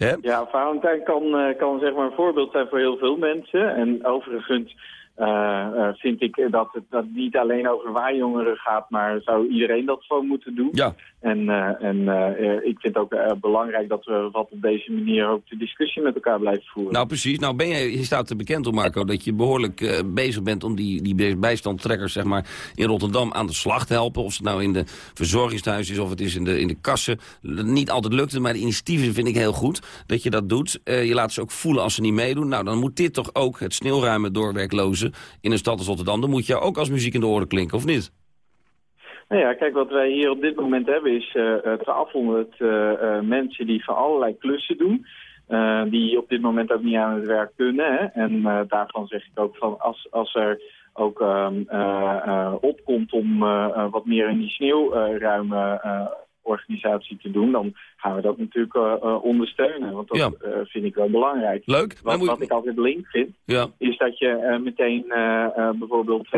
[SPEAKER 22] Hè?
[SPEAKER 34] Ja, Valentijn kan, eh, kan zeg maar een voorbeeld zijn voor heel veel mensen. En overigens eh, eh, vind ik dat het dat niet alleen over waarjongeren gaat, maar zou iedereen dat gewoon moeten doen.
[SPEAKER 22] Ja.
[SPEAKER 34] En, eh, en eh, eh, ik vind ook eh, belangrijk dat we wat op deze manier ook de discussie met elkaar blijven voeren.
[SPEAKER 22] Nou, precies. Nou, ben je, je staat er bekend om, Marco, dat je behoorlijk eh, bezig bent om die, die bijstandtrekkers zeg maar, in Rotterdam aan de slag te helpen. Of het nou in de verzorgingstehuis is of het is in de, in de kassen. Niet altijd lukt het, maar de initiatieven vind ik heel goed dat je dat doet. Je laat ze ook voelen als ze niet meedoen. Nou, dan moet dit toch ook het sneeuwruimen door werklozen in een stad als Rotterdam. Dan moet je ook als muziek in de oren klinken, of niet?
[SPEAKER 34] Nou ja, kijk, wat wij hier op dit moment hebben is eh, 1200 eh, eh, mensen die van allerlei klussen doen. eh, die op dit moment ook niet aan het werk kunnen. Hè? En eh, daarvan zeg ik ook van als, als er ook eh, opkomt om wat meer in die sneeuwruime eh, organisatie te doen, dan gaan we dat natuurlijk eh, eh, ondersteunen. Want dat
[SPEAKER 22] Ja.
[SPEAKER 34] eh, vind ik wel belangrijk.
[SPEAKER 22] Leuk.
[SPEAKER 34] Wat,
[SPEAKER 22] moet-
[SPEAKER 34] wat ik altijd link vind,
[SPEAKER 22] Ja.
[SPEAKER 34] is dat je meteen bijvoorbeeld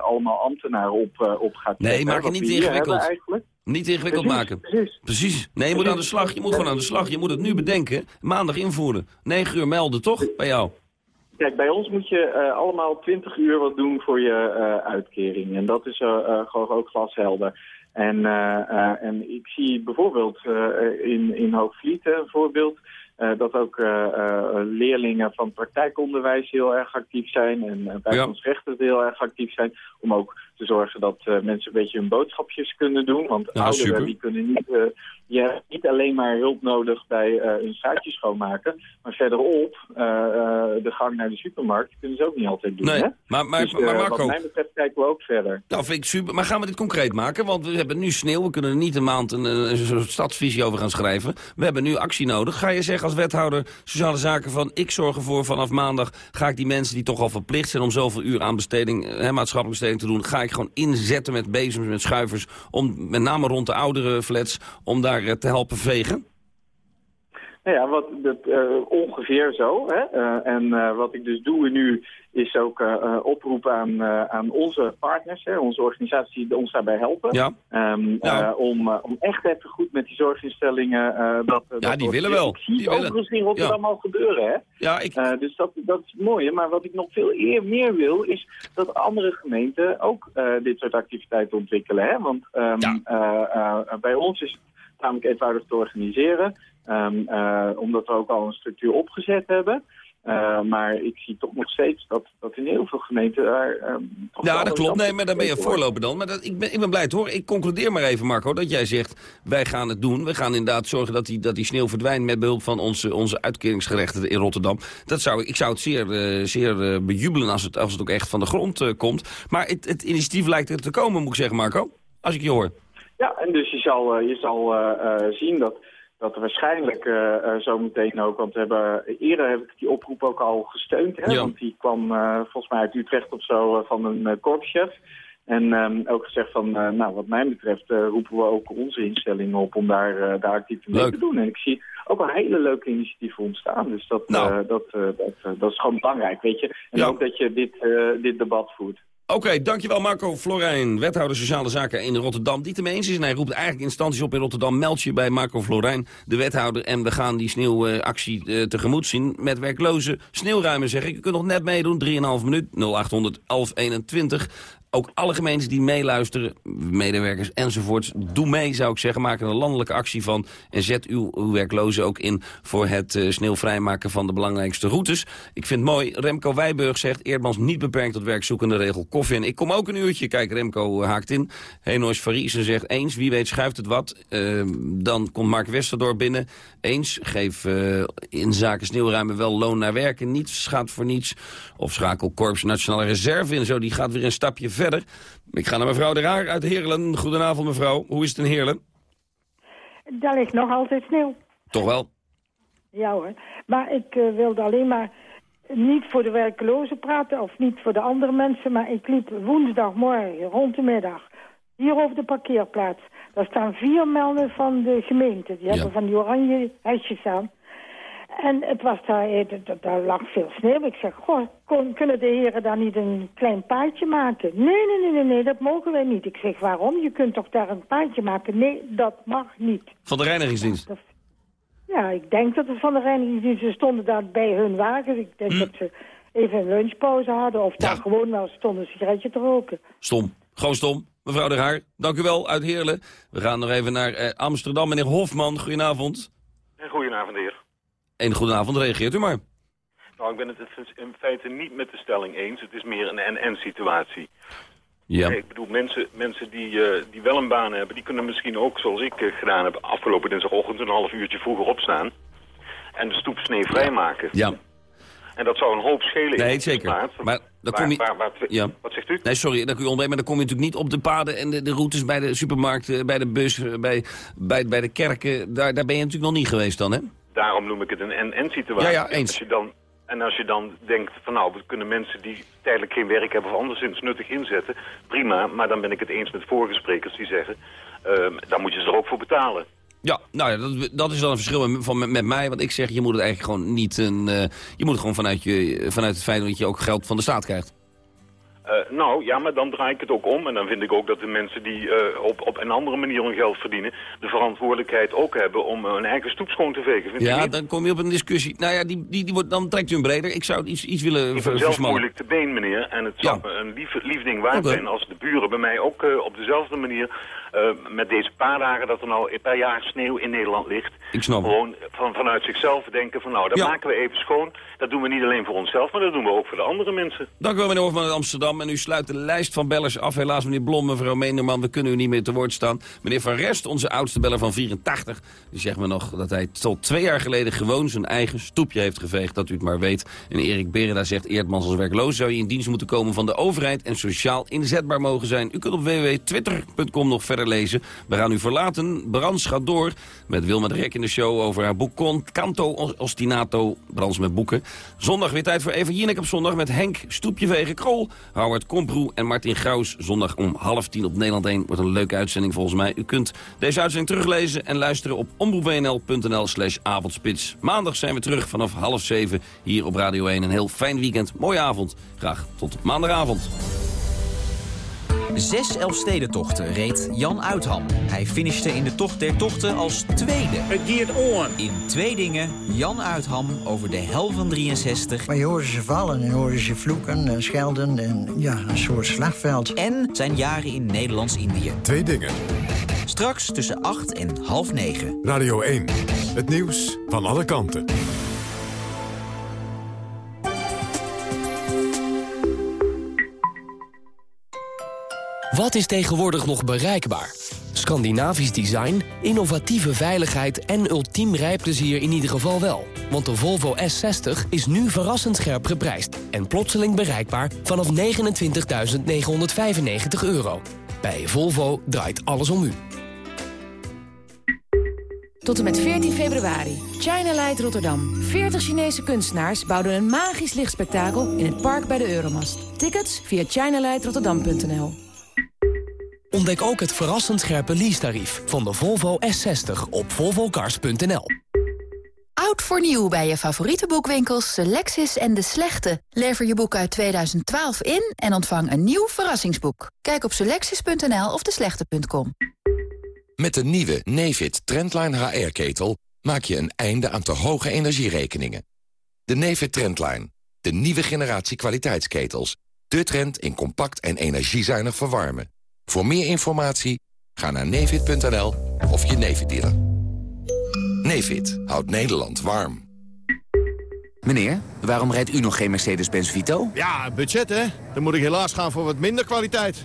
[SPEAKER 34] allemaal ambtenaren op, op gaat
[SPEAKER 22] Nee, maak het niet ingewikkeld. Niet ingewikkeld
[SPEAKER 34] Precies,
[SPEAKER 22] maken.
[SPEAKER 34] Precies.
[SPEAKER 22] Precies. Nee, je moet aan de slag. Je moet gewoon aan de slag. Je moet het nu bedenken. Maandag invoeren. 9 uur melden, toch? Bij jou.
[SPEAKER 34] Kijk, bij ons moet je allemaal 20 uur wat doen voor je uitkering. En dat is gewoon ook glashelder. En, eh, eh, en ik zie bijvoorbeeld eh, in, in Hoogvliet een voorbeeld... dat ook leerlingen van praktijkonderwijs heel erg actief zijn... en uh, bijstandsrechters heel erg actief zijn... om ook te zorgen dat eh, mensen een beetje hun boodschapjes kunnen doen. Want ouderen
[SPEAKER 22] super.
[SPEAKER 34] die kunnen niet... eh, je hebt niet alleen maar hulp nodig bij eh hun schoonmaken... maar verderop, eh, eh, de gang naar de supermarkt, kunnen ze ook niet altijd doen.
[SPEAKER 22] Nee,
[SPEAKER 34] hè?
[SPEAKER 22] maar- maar-
[SPEAKER 34] dus, eh,
[SPEAKER 22] maar Marco-
[SPEAKER 34] wat mij betreft kijken we ook verder.
[SPEAKER 22] Nou, vind ik super. Maar gaan we dit concreet maken? Want we hebben nu sneeuw. We kunnen er niet een maand een, een, soort stadsvisie over gaan schrijven. We hebben nu actie nodig. Ga je zeggen als wethouder sociale zaken van... ik zorg ervoor vanaf maandag ga ik die mensen die toch al verplicht zijn... om zoveel uur aan besteding, eh, hè, maatschappelijke besteding te doen... ga ik gewoon inzetten met bezems, met schuivers... om met name rond de oudere flats... om daar eh, te helpen vegen?
[SPEAKER 34] Nou ja, wat, eh, ongeveer zo. Hè? Eh, en wat ik dus doe nu is ook eh, oproepen aan, eh, aan onze partners, hè, onze organisaties die ons daarbij helpen.
[SPEAKER 22] Ja.
[SPEAKER 34] Ehm, eh, om, om echt even goed met die zorginstellingen... dat,
[SPEAKER 22] Ja,
[SPEAKER 34] dat
[SPEAKER 22] die
[SPEAKER 34] wordt-
[SPEAKER 22] willen wel.
[SPEAKER 34] Ik zie
[SPEAKER 22] Die
[SPEAKER 34] het overigens in Rotterdam
[SPEAKER 22] Ja.
[SPEAKER 34] al gebeuren, hè?
[SPEAKER 22] Ja, ik...
[SPEAKER 34] Dus dat, dat is mooi. Maar wat ik nog veel eer, meer wil, is dat andere gemeenten ook dit soort activiteiten ontwikkelen. Hè? Want ehm, eh, eh, bij ons is het namelijk eenvoudig te organiseren. ehm, eh, omdat we ook al een structuur opgezet hebben. Eh, maar ik zie toch nog steeds dat, dat in heel veel gemeenten daar... ehm,
[SPEAKER 22] Ja,
[SPEAKER 34] wel
[SPEAKER 22] dat
[SPEAKER 34] een
[SPEAKER 22] klopt. Nee, maar dan ben je voorloper dan. Maar dat, ik, ben, ik ben blij te horen. Ik concludeer maar even, Marco, dat jij zegt... wij gaan het doen. We gaan inderdaad zorgen dat die, dat die sneeuw verdwijnt... met behulp van onze, onze uitkeringsgerechten in Rotterdam. Dat zou, ik- ik zou het zeer, eh, zeer eh, bejubelen als het, als het ook echt van de grond komt. Maar het, het initiatief lijkt er te komen, moet ik zeggen, Marco. Als ik je hoor.
[SPEAKER 34] Ja, en dus je zal, je zal zien dat, dat er waarschijnlijk eh eh, zo meteen ook... want we hebben, eerder heb ik die oproep ook al gesteund. Hè,
[SPEAKER 22] Ja.
[SPEAKER 34] Want die kwam eh, volgens mij uit Utrecht of zo van een korpschef. En ehm, ook gezegd van, nou wat mij betreft roepen we ook onze instellingen op... om daar, daar actief mee
[SPEAKER 22] Leuk.
[SPEAKER 34] te doen. En ik zie ook wel hele leuke initiatieven ontstaan. Dus dat,
[SPEAKER 22] Nou.
[SPEAKER 34] dat, dat, dat is gewoon belangrijk, weet je. En
[SPEAKER 22] Ja.
[SPEAKER 34] ook dat je dit, dit debat voert.
[SPEAKER 22] Oké, dankjewel Marco Florijn, wethouder Sociale Zaken in Rotterdam. Die het ermee eens is en hij roept eigenlijk instanties op in Rotterdam. Meld je bij Marco Florijn, de wethouder. En we gaan die sneeuwactie eh, tegemoet zien met werklozen. Sneeuwruimen zeg ik. U kunt nog net meedoen, 3,5 minuut, 0800 1121. Ook alle gemeentes die meeluisteren, medewerkers enzovoorts... doe mee, zou ik zeggen. Maak er een landelijke actie van. En zet uw, uw werklozen ook in voor het uh, sneeuwvrijmaken van de belangrijkste routes. Ik vind het mooi, Remco Wijburg zegt... Eerdmans niet beperkt tot werkzoekende regel koffie. En ik kom ook een uurtje. Kijk, Remco haakt in. Henois Farisen zegt eens, wie weet schuift het wat. Uh, dan komt Mark Westerdorp binnen. Eens, geef uh, in zaken sneeuwruimen wel loon naar werken. Niets gaat voor niets. Of schakel Korps Nationale Reserve in. Zo, die gaat weer een stapje verder. Ik ga naar mevrouw De Raar uit Heerlen. Goedenavond mevrouw. Hoe is het in Heerlen?
[SPEAKER 35] Daar ligt nog altijd sneeuw.
[SPEAKER 22] Toch wel?
[SPEAKER 35] Ja hoor. Maar ik uh, wilde alleen maar niet voor de werklozen praten of niet voor de andere mensen. Maar ik liep woensdagmorgen rond de middag hier over de parkeerplaats. Daar staan vier melden van de gemeente. Die hebben van die oranje hesjes aan. En het was daar, daar lag veel sneeuw. Ik zeg, goh, kon, kunnen de heren daar niet een klein paadje maken? Nee, nee, nee, nee, nee, dat mogen wij niet. Ik zeg, waarom? Je kunt toch daar een paadje maken? Nee, dat mag niet.
[SPEAKER 22] Van de reinigingsdienst?
[SPEAKER 35] Ja, ik denk dat het van de reinigingsdienst. Ze stonden daar bij hun wagen. Ik denk hm. dat ze even een lunchpauze hadden. Of daar gewoon wel stonden een sigaretje te roken.
[SPEAKER 22] Stom. Gewoon stom. Mevrouw de Haar, dank u wel uit Heerlen. We gaan nog even naar eh, Amsterdam. Meneer Hofman, goedenavond.
[SPEAKER 36] Goedenavond, heer.
[SPEAKER 22] Een goedenavond, reageert u maar.
[SPEAKER 36] Nou, ik ben het in feite niet met de stelling eens. Het is meer een NN-situatie.
[SPEAKER 22] Ja.
[SPEAKER 36] Ik bedoel, mensen, mensen die, uh, die wel een baan hebben, die kunnen misschien ook, zoals ik uh, gedaan heb, afgelopen dinsdagochtend een half uurtje vroeger opstaan. En de stoep sneeuw vrijmaken.
[SPEAKER 22] Ja.
[SPEAKER 36] En dat zou een hoop schelen.
[SPEAKER 22] Nee, zeker. maar dan kom je...
[SPEAKER 36] Waar, waar, ja. Wat zegt u?
[SPEAKER 22] Nee, sorry, dat kun je maar dan kom je natuurlijk niet op de paden en de, de routes bij de supermarkten, bij de bus, bij, bij, bij de kerken. Daar, daar ben je natuurlijk nog niet geweest dan, hè?
[SPEAKER 36] Daarom noem ik het een en-en-situatie.
[SPEAKER 22] Ja, ja, eens.
[SPEAKER 36] Als je dan, en als je dan denkt van nou, we kunnen mensen die tijdelijk geen werk hebben of anderszins nuttig inzetten, prima. Maar dan ben ik het eens met vorige sprekers die zeggen, uh, dan moet je ze er ook voor betalen.
[SPEAKER 22] Ja, nou ja, dat, dat, is dan een verschil van, met, met, mij. Want ik zeg, je moet het eigenlijk gewoon niet... Een, uh, je moet het gewoon vanuit, je, vanuit het feit dat je ook geld van de staat krijgt.
[SPEAKER 36] Uh, nou, ja, maar dan draai ik het ook om. En dan vind ik ook dat de mensen die uh, op, op een andere manier hun geld verdienen... de verantwoordelijkheid ook hebben om hun eigen stoep schoon te vegen.
[SPEAKER 22] Ja, dan kom je op een discussie. Nou ja, die, die, die wordt, dan trekt u hem breder. Ik zou iets, iets willen
[SPEAKER 36] Ik ben zelf moeilijk te been, meneer. En het zou ja. een lief, lief ding waard okay. zijn als de buren bij mij ook uh, op dezelfde manier... met deze paar dagen dat er nou per jaar sneeuw in Nederland ligt...
[SPEAKER 22] Ik snap.
[SPEAKER 36] gewoon van, vanuit zichzelf denken van nou, dat ja. maken we even schoon. Dat doen we niet alleen voor onszelf, maar dat doen we ook voor de andere mensen.
[SPEAKER 22] Dank u wel, meneer Hofman uit Amsterdam. En u sluit de lijst van bellers af. Helaas, meneer Blom, mevrouw Meenderman, we kunnen u niet meer te woord staan. Meneer Van Rest, onze oudste beller van 84, die zegt me nog dat hij tot twee jaar geleden gewoon zijn eigen stoepje heeft geveegd, dat u het maar weet. En Erik Berenda zegt, Eerdmans als werkloos zou je in dienst moeten komen van de overheid en sociaal inzetbaar mogen zijn. U kunt op www.twitter.com nog verder lezen. We gaan u verlaten. Brans gaat door met Wilma de Rek in de show over haar boek Canto Ostinato, Brans met boeken. Zondag weer tijd voor Eva Jinek op zondag met Henk Stoepje Vegen Krol, Howard Komproe en Martin Graus. Zondag om half tien op Nederland 1. Wordt een leuke uitzending volgens mij. U kunt deze uitzending teruglezen en luisteren op omroepwnl.nl slash avondspits. Maandag zijn we terug vanaf half zeven hier op Radio 1. Een heel fijn weekend. Mooie avond. Graag tot maandagavond.
[SPEAKER 37] Zes Elfstedentochten reed Jan Uitham. Hij finishte in de Tocht der Tochten als tweede.
[SPEAKER 38] Het geert on.
[SPEAKER 37] In twee dingen Jan Uitham over de hel van 63.
[SPEAKER 39] Maar je hoorde ze vallen en hoorde ze vloeken en schelden en ja, een soort slagveld.
[SPEAKER 37] En zijn jaren in Nederlands-Indië.
[SPEAKER 1] Twee dingen.
[SPEAKER 37] Straks tussen acht en half negen.
[SPEAKER 1] Radio 1. Het nieuws van alle kanten.
[SPEAKER 40] Wat is tegenwoordig nog bereikbaar? Scandinavisch design, innovatieve veiligheid en ultiem rijplezier in ieder geval wel. Want de Volvo S60 is nu verrassend scherp geprijsd... en plotseling bereikbaar vanaf 29.995 euro. Bij Volvo draait alles om u.
[SPEAKER 41] Tot en met 14 februari. China Light Rotterdam. 40 Chinese kunstenaars bouwden een magisch lichtspektakel... in het park bij de Euromast. Tickets via chinalightrotterdam.nl
[SPEAKER 40] Ontdek ook het verrassend scherpe leasetarief van de Volvo S60 op volvocars.nl.
[SPEAKER 41] Oud voor nieuw bij je favoriete boekwinkels Selectis en De Slechte. Lever je boek uit 2012 in en ontvang een nieuw verrassingsboek. Kijk op selectis.nl of deslechte.com.
[SPEAKER 42] Met de nieuwe Nefit Trendline HR-ketel maak je een einde aan te hoge energierekeningen. De Nefit Trendline, de nieuwe generatie kwaliteitsketels De trend in compact en energiezuinig verwarmen. Voor meer informatie ga naar nevid.nl of je Nevid dealer. Nevid houdt Nederland warm.
[SPEAKER 43] Meneer, waarom rijdt u nog geen Mercedes-Benz Vito?
[SPEAKER 44] Ja, budget hè. Dan moet ik helaas gaan voor wat minder kwaliteit.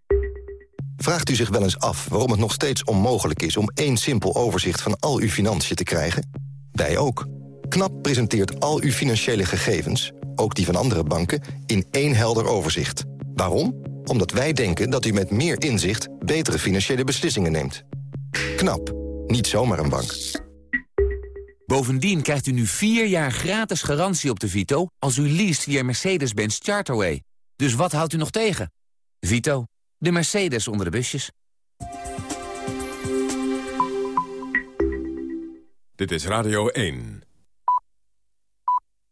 [SPEAKER 24] Vraagt u zich wel eens af waarom het nog steeds onmogelijk is... om één simpel overzicht van al uw financiën te krijgen? Wij ook. KNAP presenteert al uw financiële gegevens, ook die van andere banken... in één helder overzicht. Waarom? Omdat wij denken dat u met meer inzicht... betere financiële beslissingen neemt. KNAP. Niet zomaar een bank.
[SPEAKER 43] Bovendien krijgt u nu vier jaar gratis garantie op de Vito... als u leest via Mercedes-Benz Charterway. Dus wat houdt u nog tegen? Vito, de Mercedes onder de busjes.
[SPEAKER 1] Dit is Radio 1.